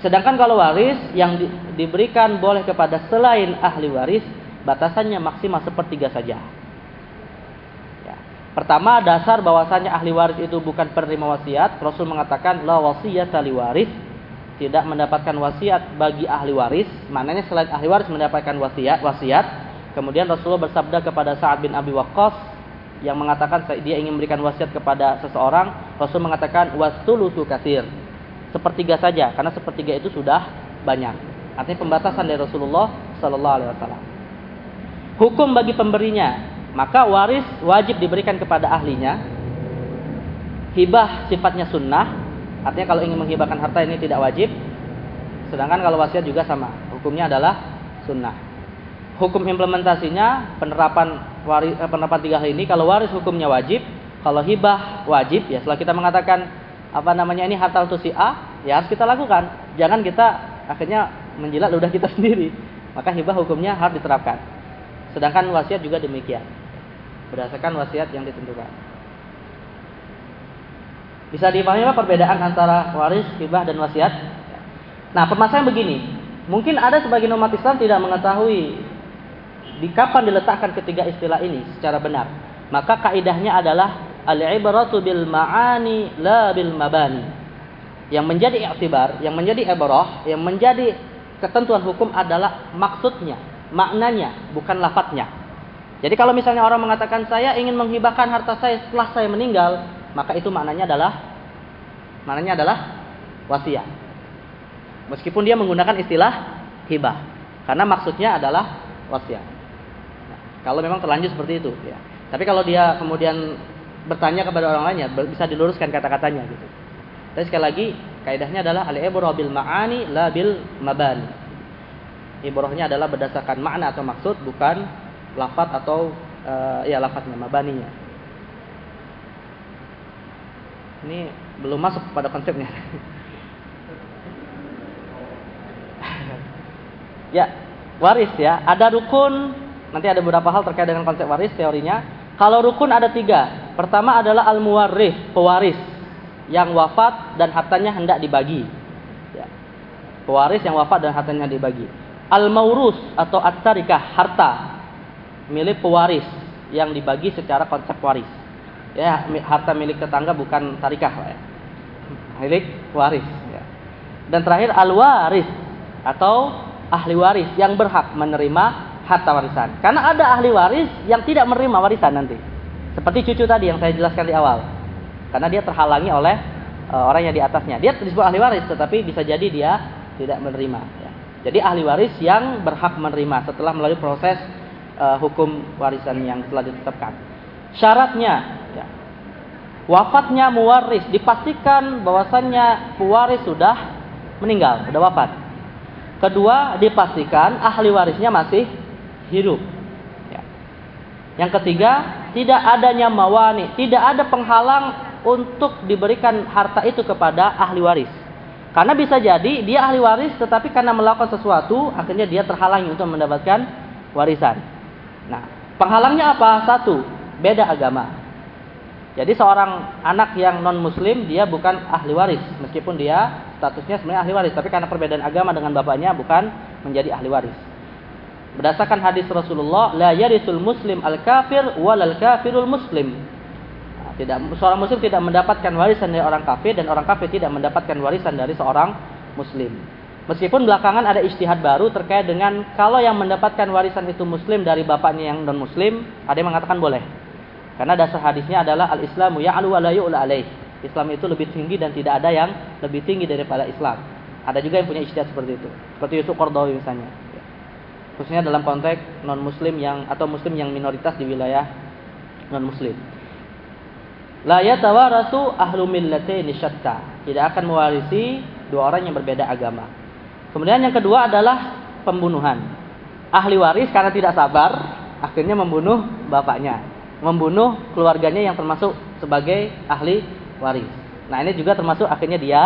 Sedangkan kalau waris yang di, diberikan boleh kepada selain ahli waris, batasannya maksimal sepertiga saja. Ya. Pertama dasar bahwasanya ahli waris itu bukan penerima wasiat. Rasul mengatakan la wasiat ahli waris tidak mendapatkan wasiat bagi ahli waris. Maknanya selain ahli waris mendapatkan wasiat, wasiat. Kemudian Rasulullah bersabda kepada Sa'ad bin Abi Waqqas yang mengatakan dia ingin memberikan wasiat kepada seseorang, Rasul mengatakan wasulusu katsir sepertiga saja karena sepertiga itu sudah banyak. Artinya pembatasan dari Rasulullah Sallallahu Alaihi Wasallam. Hukum bagi pemberinya, maka waris wajib diberikan kepada ahlinya. Hibah sifatnya sunnah, artinya kalau ingin menghibahkan harta ini tidak wajib. Sedangkan kalau wasiat juga sama, hukumnya adalah sunnah. Hukum implementasinya penerapan waris, eh, penerapan tiga hal ini kalau waris hukumnya wajib, kalau hibah wajib ya setelah kita mengatakan apa namanya ini harta untuk si A, ya harus kita lakukan. Jangan kita akhirnya menjilat ludah kita sendiri. Maka hibah hukumnya harus diterapkan. Sedangkan wasiat juga demikian. Berdasarkan wasiat yang ditentukan. Bisa dipahami apa perbedaan antara waris, hibah dan wasiat? Nah, permasalahan begini. Mungkin ada sebagian umat Islam tidak mengetahui di kapan diletakkan ketiga istilah ini secara benar. Maka kaidahnya adalah al-ibratu bil ma'ani la bil mabani. Yang menjadi iktibar, yang menjadi ibrah, yang menjadi ketentuan hukum adalah maksudnya, maknanya, bukan lafadznya. Jadi kalau misalnya orang mengatakan saya ingin menghibahkan harta saya setelah saya meninggal, maka itu maknanya adalah maknanya adalah wasiat. Meskipun dia menggunakan istilah hibah, karena maksudnya adalah wasiat. Nah, kalau memang terlanjur seperti itu, ya. Tapi kalau dia kemudian bertanya kepada orang lainnya bisa diluruskan kata-katanya gitu. Tapi sekali lagi kaidahnya adalah al ibrah bil ma'ani la bil mabani. Ibrahnya adalah berdasarkan makna atau maksud bukan lafat atau uh, ya lafadznya mabaninya. Ini belum masuk pada konsepnya. ya, waris ya. Ada rukun, nanti ada beberapa hal terkait dengan konsep waris teorinya. Kalau rukun ada tiga. Pertama adalah al-muwarris, pewaris yang wafat dan hartanya hendak dibagi. Ya. Pewaris yang wafat dan hartanya dibagi. Al-maurus atau at-tarikah, harta milik pewaris yang dibagi secara konsep waris. Ya, harta milik tetangga bukan tarikah, ya. Milik waris, ya. Dan terakhir al-waris atau ahli waris yang berhak menerima harta warisan. Karena ada ahli waris yang tidak menerima warisan nanti. Seperti cucu tadi yang saya jelaskan di awal. Karena dia terhalangi oleh uh, orang yang di atasnya. Dia disebut ahli waris, tetapi bisa jadi dia tidak menerima. Ya. Jadi ahli waris yang berhak menerima setelah melalui proses uh, hukum warisan yang telah ditetapkan. Syaratnya, ya, wafatnya muwaris dipastikan bahwasannya pewaris sudah meninggal, sudah wafat. Kedua, dipastikan ahli warisnya masih hidup. Ya. Yang ketiga, tidak adanya mawani, tidak ada penghalang untuk diberikan harta itu kepada ahli waris. Karena bisa jadi dia ahli waris tetapi karena melakukan sesuatu akhirnya dia terhalangi untuk mendapatkan warisan. Nah, penghalangnya apa? Satu, beda agama. Jadi seorang anak yang non muslim dia bukan ahli waris meskipun dia statusnya sebenarnya ahli waris tapi karena perbedaan agama dengan bapaknya bukan menjadi ahli waris. Berdasarkan hadis Rasulullah, la yarisul muslim al kafir wal al kafirul muslim. Nah, tidak seorang muslim tidak mendapatkan warisan dari orang kafir dan orang kafir tidak mendapatkan warisan dari seorang muslim. Meskipun belakangan ada istihad baru terkait dengan kalau yang mendapatkan warisan itu muslim dari bapaknya yang non muslim, ada yang mengatakan boleh. Karena dasar hadisnya adalah al-Islamu ya'lu wa la yu'la alaih. Islam itu lebih tinggi dan tidak ada yang lebih tinggi daripada Islam. Ada juga yang punya istiadat seperti itu. Seperti Yusuf Qardawi misalnya. Khususnya dalam konteks non muslim yang atau muslim yang minoritas di wilayah non muslim. La yatawarasu ahlu millataini syatta. Tidak akan mewarisi dua orang yang berbeda agama. Kemudian yang kedua adalah pembunuhan. Ahli waris karena tidak sabar akhirnya membunuh bapaknya membunuh keluarganya yang termasuk sebagai ahli waris. Nah, ini juga termasuk akhirnya dia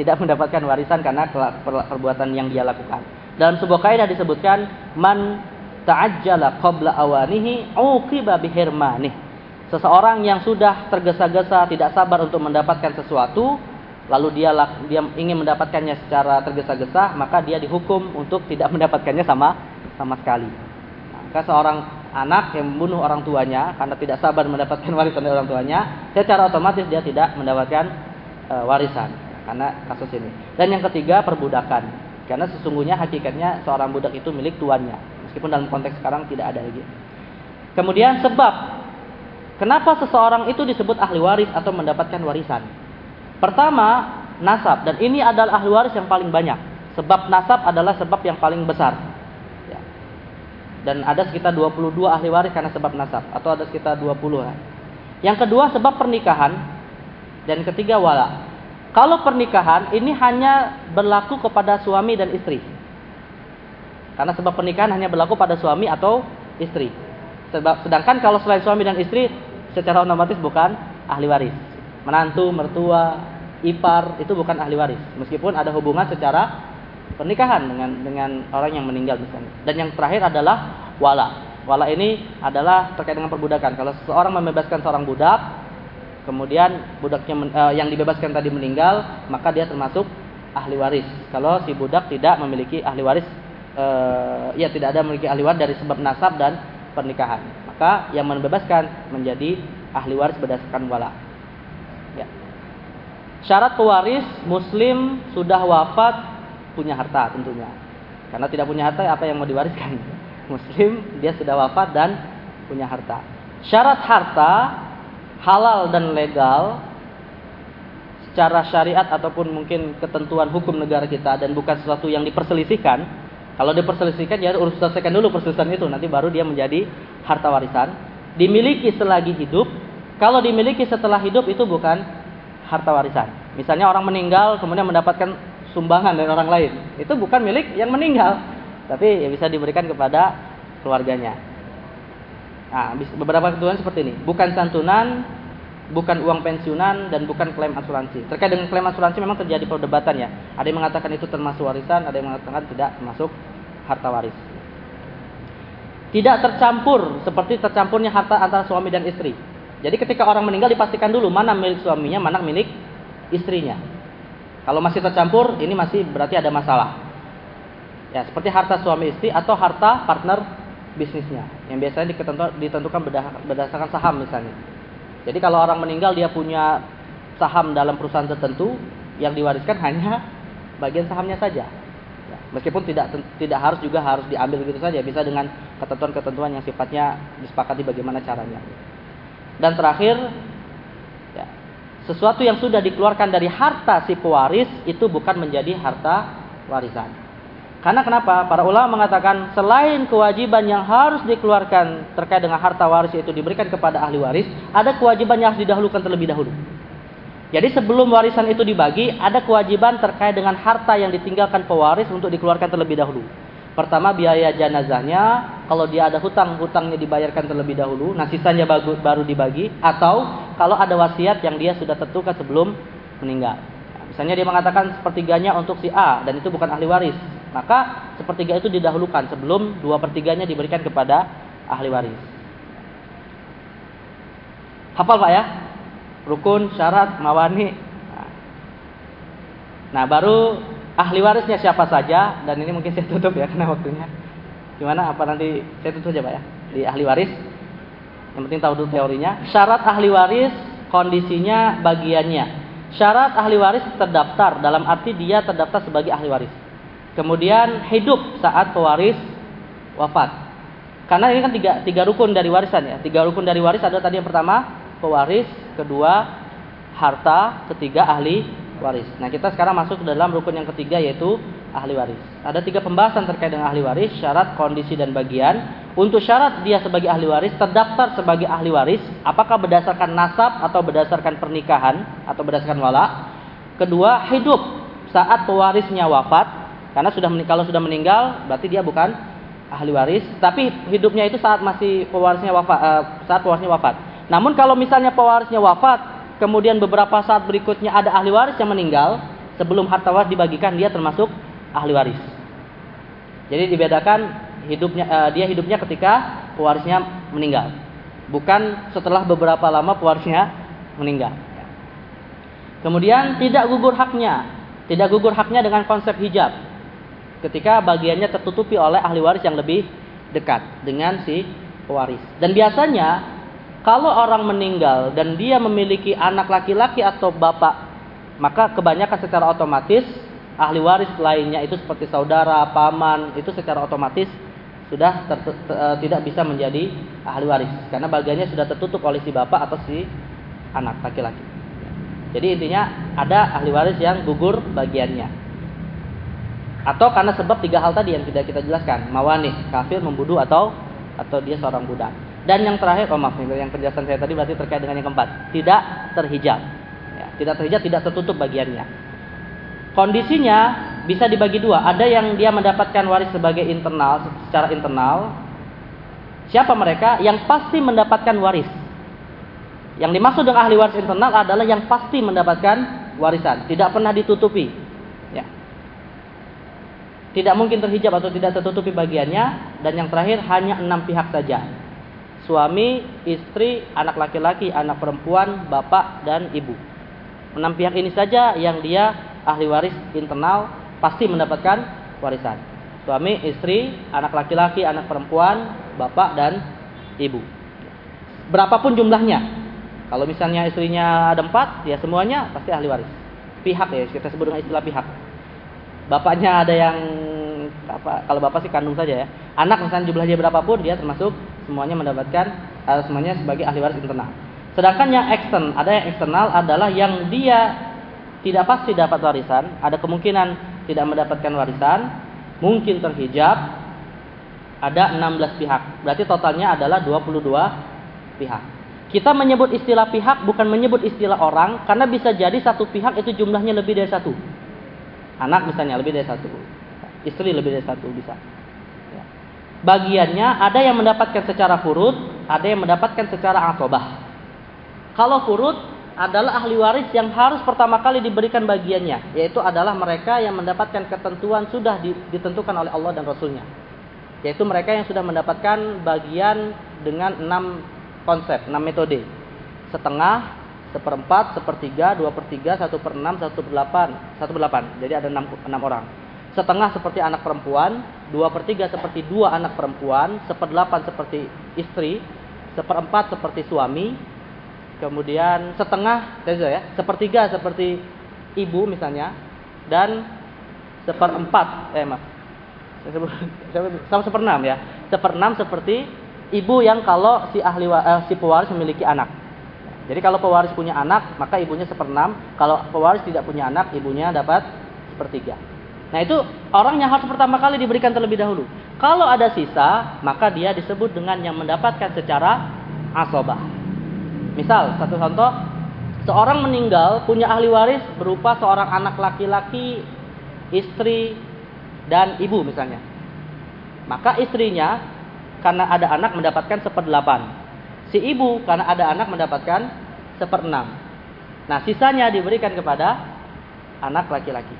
tidak mendapatkan warisan karena perbuatan yang dia lakukan. Dalam sebuah kaidah disebutkan man ta'ajjala qabla awanihi uqiba bihirmanih. Seseorang yang sudah tergesa-gesa tidak sabar untuk mendapatkan sesuatu lalu dia dia ingin mendapatkannya secara tergesa-gesa maka dia dihukum untuk tidak mendapatkannya sama sama sekali. Maka seorang anak yang membunuh orang tuanya karena tidak sabar mendapatkan warisan dari orang tuanya, secara otomatis dia tidak mendapatkan e, warisan karena kasus ini. Dan yang ketiga perbudakan. Karena sesungguhnya hakikatnya seorang budak itu milik tuannya, meskipun dalam konteks sekarang tidak ada lagi. Kemudian sebab kenapa seseorang itu disebut ahli waris atau mendapatkan warisan? Pertama, nasab dan ini adalah ahli waris yang paling banyak. Sebab nasab adalah sebab yang paling besar dan ada sekitar 22 ahli waris karena sebab nasab atau ada sekitar 20 ya. Yang kedua sebab pernikahan dan ketiga wala. Kalau pernikahan ini hanya berlaku kepada suami dan istri. Karena sebab pernikahan hanya berlaku pada suami atau istri. Sedangkan kalau selain suami dan istri secara otomatis bukan ahli waris. Menantu, mertua, ipar itu bukan ahli waris. Meskipun ada hubungan secara pernikahan dengan dengan orang yang meninggal misalnya. Dan yang terakhir adalah wala. Wala ini adalah terkait dengan perbudakan. Kalau seseorang membebaskan seorang budak, kemudian budaknya uh, yang dibebaskan tadi meninggal, maka dia termasuk ahli waris. Kalau si budak tidak memiliki ahli waris, uh, ya tidak ada memiliki ahli waris dari sebab nasab dan pernikahan, maka yang membebaskan menjadi ahli waris berdasarkan wala. Ya. Syarat pewaris muslim sudah wafat punya harta tentunya. Karena tidak punya harta apa yang mau diwariskan? Muslim dia sudah wafat dan punya harta. Syarat harta halal dan legal secara syariat ataupun mungkin ketentuan hukum negara kita dan bukan sesuatu yang diperselisihkan. Kalau diperselisihkan ya urus selesaikan dulu perselisihan itu nanti baru dia menjadi harta warisan. Dimiliki selagi hidup. Kalau dimiliki setelah hidup itu bukan harta warisan. Misalnya orang meninggal kemudian mendapatkan sumbangan dari orang lain. Itu bukan milik yang meninggal, tapi ya bisa diberikan kepada keluarganya. Nah, beberapa ketentuan seperti ini, bukan santunan, bukan uang pensiunan dan bukan klaim asuransi. Terkait dengan klaim asuransi memang terjadi perdebatan ya. Ada yang mengatakan itu termasuk warisan, ada yang mengatakan tidak termasuk harta waris. Tidak tercampur seperti tercampurnya harta antara suami dan istri. Jadi ketika orang meninggal dipastikan dulu mana milik suaminya, mana milik istrinya. Kalau masih tercampur, ini masih berarti ada masalah. Ya, seperti harta suami istri atau harta partner bisnisnya, yang biasanya ditentukan berdasarkan saham misalnya. Jadi kalau orang meninggal dia punya saham dalam perusahaan tertentu, yang diwariskan hanya bagian sahamnya saja. Ya, meskipun tidak tidak harus juga harus diambil gitu saja, bisa dengan ketentuan-ketentuan yang sifatnya disepakati bagaimana caranya. Dan terakhir sesuatu yang sudah dikeluarkan dari harta si pewaris itu bukan menjadi harta warisan. Karena kenapa? Para ulama mengatakan selain kewajiban yang harus dikeluarkan terkait dengan harta waris itu diberikan kepada ahli waris, ada kewajiban yang harus didahulukan terlebih dahulu. Jadi sebelum warisan itu dibagi, ada kewajiban terkait dengan harta yang ditinggalkan pewaris untuk dikeluarkan terlebih dahulu. Pertama biaya jenazahnya, kalau dia ada hutang, hutangnya dibayarkan terlebih dahulu, nah sisanya baru dibagi atau kalau ada wasiat yang dia sudah tentukan sebelum meninggal. Nah, misalnya dia mengatakan sepertiganya untuk si A dan itu bukan ahli waris, maka sepertiga itu didahulukan sebelum dua pertiganya diberikan kepada ahli waris. Hafal Pak ya? Rukun, syarat, mawani. Nah, baru ahli warisnya siapa saja dan ini mungkin saya tutup ya karena waktunya. Gimana apa nanti saya tutup aja Pak ya di ahli waris. Yang penting tahu dulu teorinya. Syarat ahli waris, kondisinya, bagiannya. Syarat ahli waris terdaftar dalam arti dia terdaftar sebagai ahli waris. Kemudian hidup saat pewaris wafat. Karena ini kan tiga, tiga rukun dari warisan ya. Tiga rukun dari waris ada tadi yang pertama pewaris, kedua harta, ketiga ahli waris. Nah kita sekarang masuk ke dalam rukun yang ketiga yaitu ahli waris. Ada tiga pembahasan terkait dengan ahli waris, syarat, kondisi, dan bagian. Untuk syarat dia sebagai ahli waris, terdaftar sebagai ahli waris, apakah berdasarkan nasab atau berdasarkan pernikahan atau berdasarkan wala. Kedua, hidup saat pewarisnya wafat, karena sudah kalau sudah meninggal berarti dia bukan ahli waris, tapi hidupnya itu saat masih pewarisnya wafat, uh, saat pewarisnya wafat. Namun kalau misalnya pewarisnya wafat, kemudian beberapa saat berikutnya ada ahli waris yang meninggal, sebelum harta waris dibagikan dia termasuk ahli waris. Jadi dibedakan hidupnya uh, dia hidupnya ketika pewarisnya meninggal. Bukan setelah beberapa lama pewarisnya meninggal. Kemudian tidak gugur haknya. Tidak gugur haknya dengan konsep hijab. Ketika bagiannya tertutupi oleh ahli waris yang lebih dekat dengan si pewaris. Dan biasanya kalau orang meninggal dan dia memiliki anak laki-laki atau bapak, maka kebanyakan secara otomatis ahli waris lainnya itu seperti saudara, paman, itu secara otomatis sudah ter, ter, ter, tidak bisa menjadi ahli waris karena bagiannya sudah tertutup oleh si bapak atau si anak laki-laki. Jadi intinya ada ahli waris yang gugur bagiannya. Atau karena sebab tiga hal tadi yang tidak kita jelaskan, mawani, kafir, membunuh atau atau dia seorang budak. Dan yang terakhir, oh maaf, yang penjelasan saya tadi berarti terkait dengan yang keempat, tidak terhijab. Ya, tidak terhijab, tidak tertutup bagiannya. Kondisinya bisa dibagi dua. Ada yang dia mendapatkan waris sebagai internal, secara internal. Siapa mereka? Yang pasti mendapatkan waris. Yang dimaksud dengan ahli waris internal adalah yang pasti mendapatkan warisan, tidak pernah ditutupi. Ya. Tidak mungkin terhijab atau tidak tertutupi bagiannya. Dan yang terakhir hanya enam pihak saja. Suami, istri, anak laki-laki, anak perempuan, bapak, dan ibu. Enam pihak ini saja yang dia ahli waris internal pasti mendapatkan warisan. Suami, istri, anak laki-laki, anak perempuan, bapak dan ibu. Berapapun jumlahnya. Kalau misalnya istrinya ada empat, ya semuanya pasti ahli waris. Pihak ya, kita sebut dengan istilah pihak. Bapaknya ada yang apa? Kalau bapak sih kandung saja ya. Anak misalnya jumlahnya berapapun, dia termasuk semuanya mendapatkan uh, semuanya sebagai ahli waris internal. Sedangkan yang ekstern, ada yang eksternal adalah yang dia tidak pasti dapat warisan, ada kemungkinan tidak mendapatkan warisan, mungkin terhijab, ada 16 pihak. Berarti totalnya adalah 22 pihak. Kita menyebut istilah pihak bukan menyebut istilah orang karena bisa jadi satu pihak itu jumlahnya lebih dari satu. Anak misalnya lebih dari satu. Istri lebih dari satu bisa. Ya. Bagiannya ada yang mendapatkan secara furud, ada yang mendapatkan secara asobah. Kalau furud adalah ahli waris yang harus pertama kali diberikan bagiannya, yaitu adalah mereka yang mendapatkan ketentuan sudah ditentukan oleh Allah dan Rasulnya. Yaitu mereka yang sudah mendapatkan bagian dengan enam konsep, enam metode. Setengah, seperempat, sepertiga, dua pertiga, satu per enam, satu per delapan, satu per delapan. Jadi ada enam, enam orang. Setengah seperti anak perempuan, dua per tiga seperti dua anak perempuan, seperdelapan seperti istri, seperempat seperti suami, kemudian setengah ya sepertiga seperti ibu misalnya dan seperempat eh maaf. Sama seperenam ya. Seperenam seperti ibu yang kalau si ahli eh, si pewaris memiliki anak. Jadi kalau pewaris punya anak maka ibunya seperenam. Kalau pewaris tidak punya anak ibunya dapat sepertiga nah itu orang yang harus pertama kali diberikan terlebih dahulu kalau ada sisa maka dia disebut dengan yang mendapatkan secara asobah Misal, satu contoh, seorang meninggal punya ahli waris berupa seorang anak laki-laki, istri, dan ibu misalnya. Maka istrinya karena ada anak mendapatkan seperdelapan. Si ibu karena ada anak mendapatkan seperenam. Nah, sisanya diberikan kepada anak laki-laki.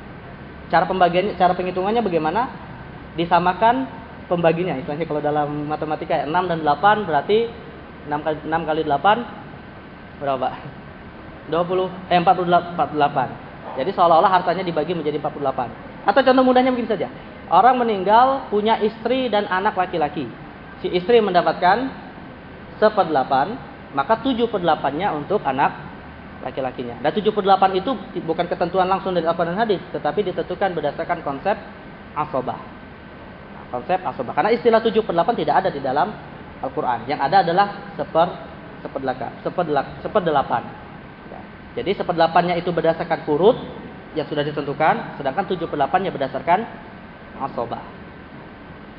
Cara pembagiannya, cara penghitungannya bagaimana? Disamakan pembaginya. Istilahnya kalau dalam matematika 6 dan 8 berarti 6 kali 6 kali 8 berapa? 20 eh 48 48. Jadi seolah-olah hartanya dibagi menjadi 48. Atau contoh mudahnya begini saja. Orang meninggal punya istri dan anak laki-laki. Si istri mendapatkan seperdelapan, maka tujuh per delapannya untuk anak laki-lakinya. Dan tujuh per delapan itu bukan ketentuan langsung dari Al-Quran dan Hadis, tetapi ditentukan berdasarkan konsep asobah. Konsep asobah. Karena istilah tujuh per delapan tidak ada di dalam Al-Quran. Yang ada adalah seper seperdelapan. Seper delapan. Ya. Jadi seperdelapannya itu berdasarkan kurut yang sudah ditentukan, sedangkan tujuh per delapannya berdasarkan asobah.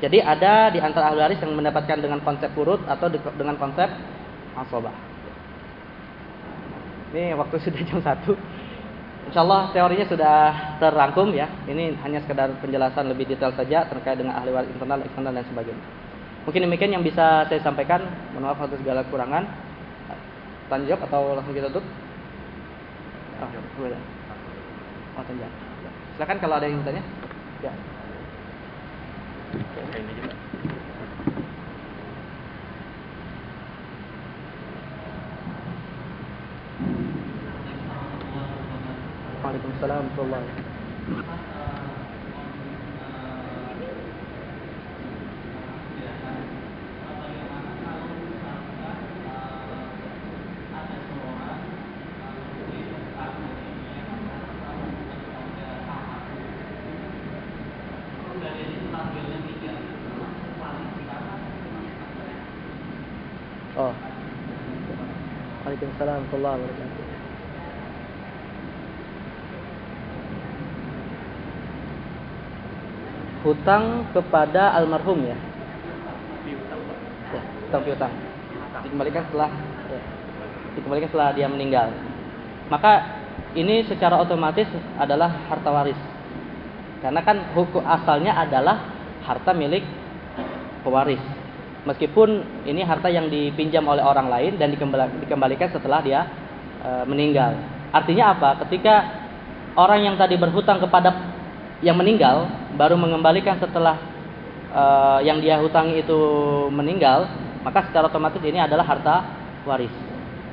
Jadi ada di antara ahli waris yang mendapatkan dengan konsep urut atau dengan konsep asobah. Ini waktu sudah jam 1. Insya Allah teorinya sudah terrangkum ya. Ini hanya sekedar penjelasan lebih detail saja terkait dengan ahli waris internal, eksternal dan sebagainya. Mungkin demikian yang bisa saya sampaikan. Mohon maaf atas segala kekurangan. Tanya jawab atau langsung kita tutup? Oh, oh tanya. Silakan kalau ada yang bertanya. Ya. Waalaikumsalam warahmatullahi wabarakatuh. Waalaikumsalam warahmatullahi wabarakatuh. Hutang kepada almarhum ya. Ya, hutang piutang. Dikembalikan setelah ya, dikembalikan setelah dia meninggal. Maka ini secara otomatis adalah harta waris. Karena kan hukum asalnya adalah harta milik pewaris meskipun ini harta yang dipinjam oleh orang lain dan dikembalikan setelah dia e, meninggal. Artinya apa? Ketika orang yang tadi berhutang kepada yang meninggal baru mengembalikan setelah e, yang dia hutangi itu meninggal, maka secara otomatis ini adalah harta waris.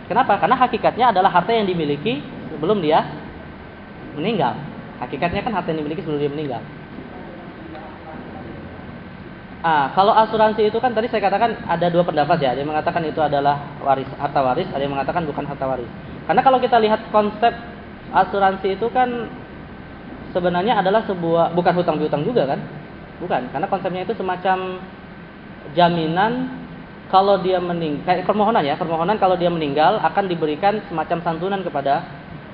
Kenapa? Karena hakikatnya adalah harta yang dimiliki sebelum dia meninggal. Hakikatnya kan harta yang dimiliki sebelum dia meninggal. Ah, kalau asuransi itu kan tadi saya katakan ada dua pendapat ya. Ada yang mengatakan itu adalah waris harta waris, ada yang mengatakan bukan harta waris. Karena kalau kita lihat konsep asuransi itu kan sebenarnya adalah sebuah bukan hutang piutang juga kan? Bukan, karena konsepnya itu semacam jaminan kalau dia meninggal permohonan ya, permohonan kalau dia meninggal akan diberikan semacam santunan kepada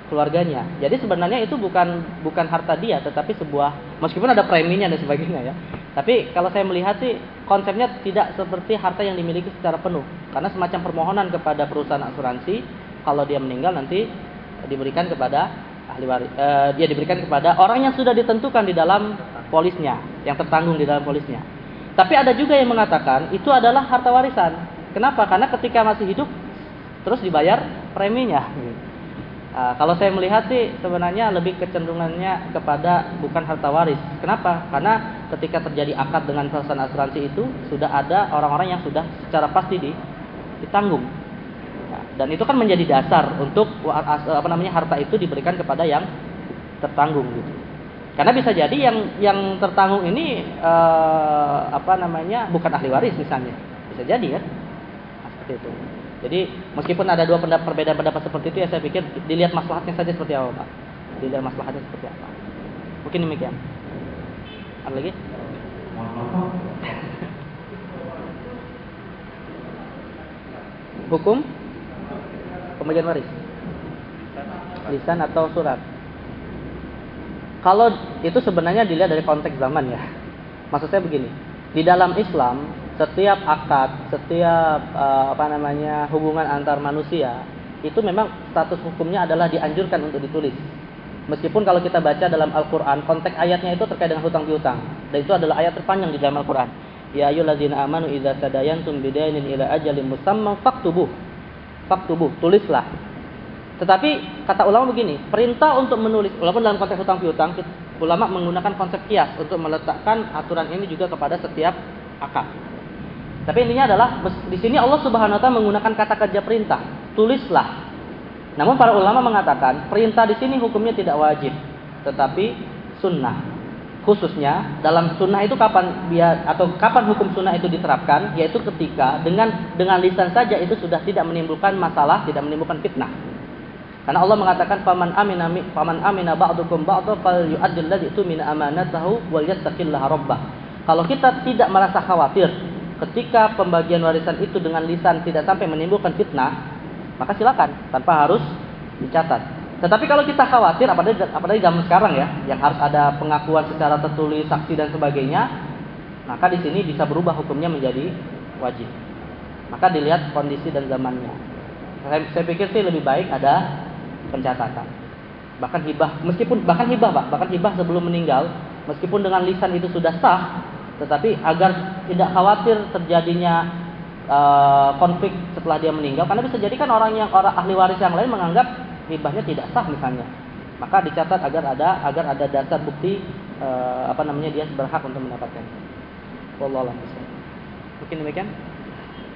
keluarganya. Jadi sebenarnya itu bukan bukan harta dia tetapi sebuah meskipun ada preminya dan sebagainya ya. Tapi kalau saya melihat sih konsepnya tidak seperti harta yang dimiliki secara penuh. Karena semacam permohonan kepada perusahaan asuransi kalau dia meninggal nanti diberikan kepada ahli waris. Eh, dia diberikan kepada orang yang sudah ditentukan di dalam polisnya, yang tertanggung di dalam polisnya. Tapi ada juga yang mengatakan itu adalah harta warisan. Kenapa? Karena ketika masih hidup terus dibayar preminya. Uh, kalau saya melihat sih sebenarnya lebih kecenderungannya kepada bukan harta waris. Kenapa? Karena ketika terjadi akad dengan perusahaan asuransi itu sudah ada orang-orang yang sudah secara pasti di, ditanggung. Dan itu kan menjadi dasar untuk apa namanya harta itu diberikan kepada yang tertanggung gitu. Karena bisa jadi yang yang tertanggung ini uh, apa namanya bukan ahli waris misalnya. Bisa jadi kan? Nah, seperti itu. Jadi meskipun ada dua pendapat perbedaan pendapat seperti itu ya saya pikir dilihat maslahatnya saja seperti apa Pak. Dilihat maslahatnya seperti apa. Mungkin demikian. Ada lagi? Hukum pembagian waris. Lisan atau surat. Kalau itu sebenarnya dilihat dari konteks zaman ya. Maksud saya begini, di dalam Islam setiap akad, setiap uh, apa namanya hubungan antar manusia itu memang status hukumnya adalah dianjurkan untuk ditulis. Meskipun kalau kita baca dalam Al-Quran, konteks ayatnya itu terkait dengan hutang piutang. Dan itu adalah ayat terpanjang di dalam Al-Quran. Ya ayyuhalladzina amanu idza tadayantum bidainin ila ajalin musamman faktubuh. Faktubuh, tulislah. Tetapi kata ulama begini, perintah untuk menulis walaupun dalam konteks hutang piutang ulama menggunakan konsep kias untuk meletakkan aturan ini juga kepada setiap akad. Tapi intinya adalah di sini Allah Subhanahu wa taala menggunakan kata kerja perintah, tulislah. Namun para ulama mengatakan perintah di sini hukumnya tidak wajib, tetapi sunnah. Khususnya dalam sunnah itu kapan biar atau kapan hukum sunnah itu diterapkan, yaitu ketika dengan dengan lisan saja itu sudah tidak menimbulkan masalah, tidak menimbulkan fitnah. Karena Allah mengatakan faman amina faman amina ba'dukum ba'dha fal yu'addil ladzi tumina amanatahu wal yattaqillaha rabbah. Kalau kita tidak merasa khawatir ketika pembagian warisan itu dengan lisan tidak sampai menimbulkan fitnah, maka silakan tanpa harus dicatat. Tetapi kalau kita khawatir apalagi apalagi zaman sekarang ya, yang harus ada pengakuan secara tertulis, saksi dan sebagainya, maka di sini bisa berubah hukumnya menjadi wajib. Maka dilihat kondisi dan zamannya. Saya, saya pikir sih lebih baik ada pencatatan. Bahkan hibah, meskipun bahkan hibah pak, bahkan hibah sebelum meninggal, meskipun dengan lisan itu sudah sah, tetapi agar tidak khawatir terjadinya uh, konflik setelah dia meninggal, karena bisa jadi kan orang yang orang ahli waris yang lain menganggap hibahnya tidak sah misalnya, maka dicatat agar ada agar ada dasar bukti uh, apa namanya dia berhak untuk mendapatkan. Wallahu a'lam. Mungkin demikian.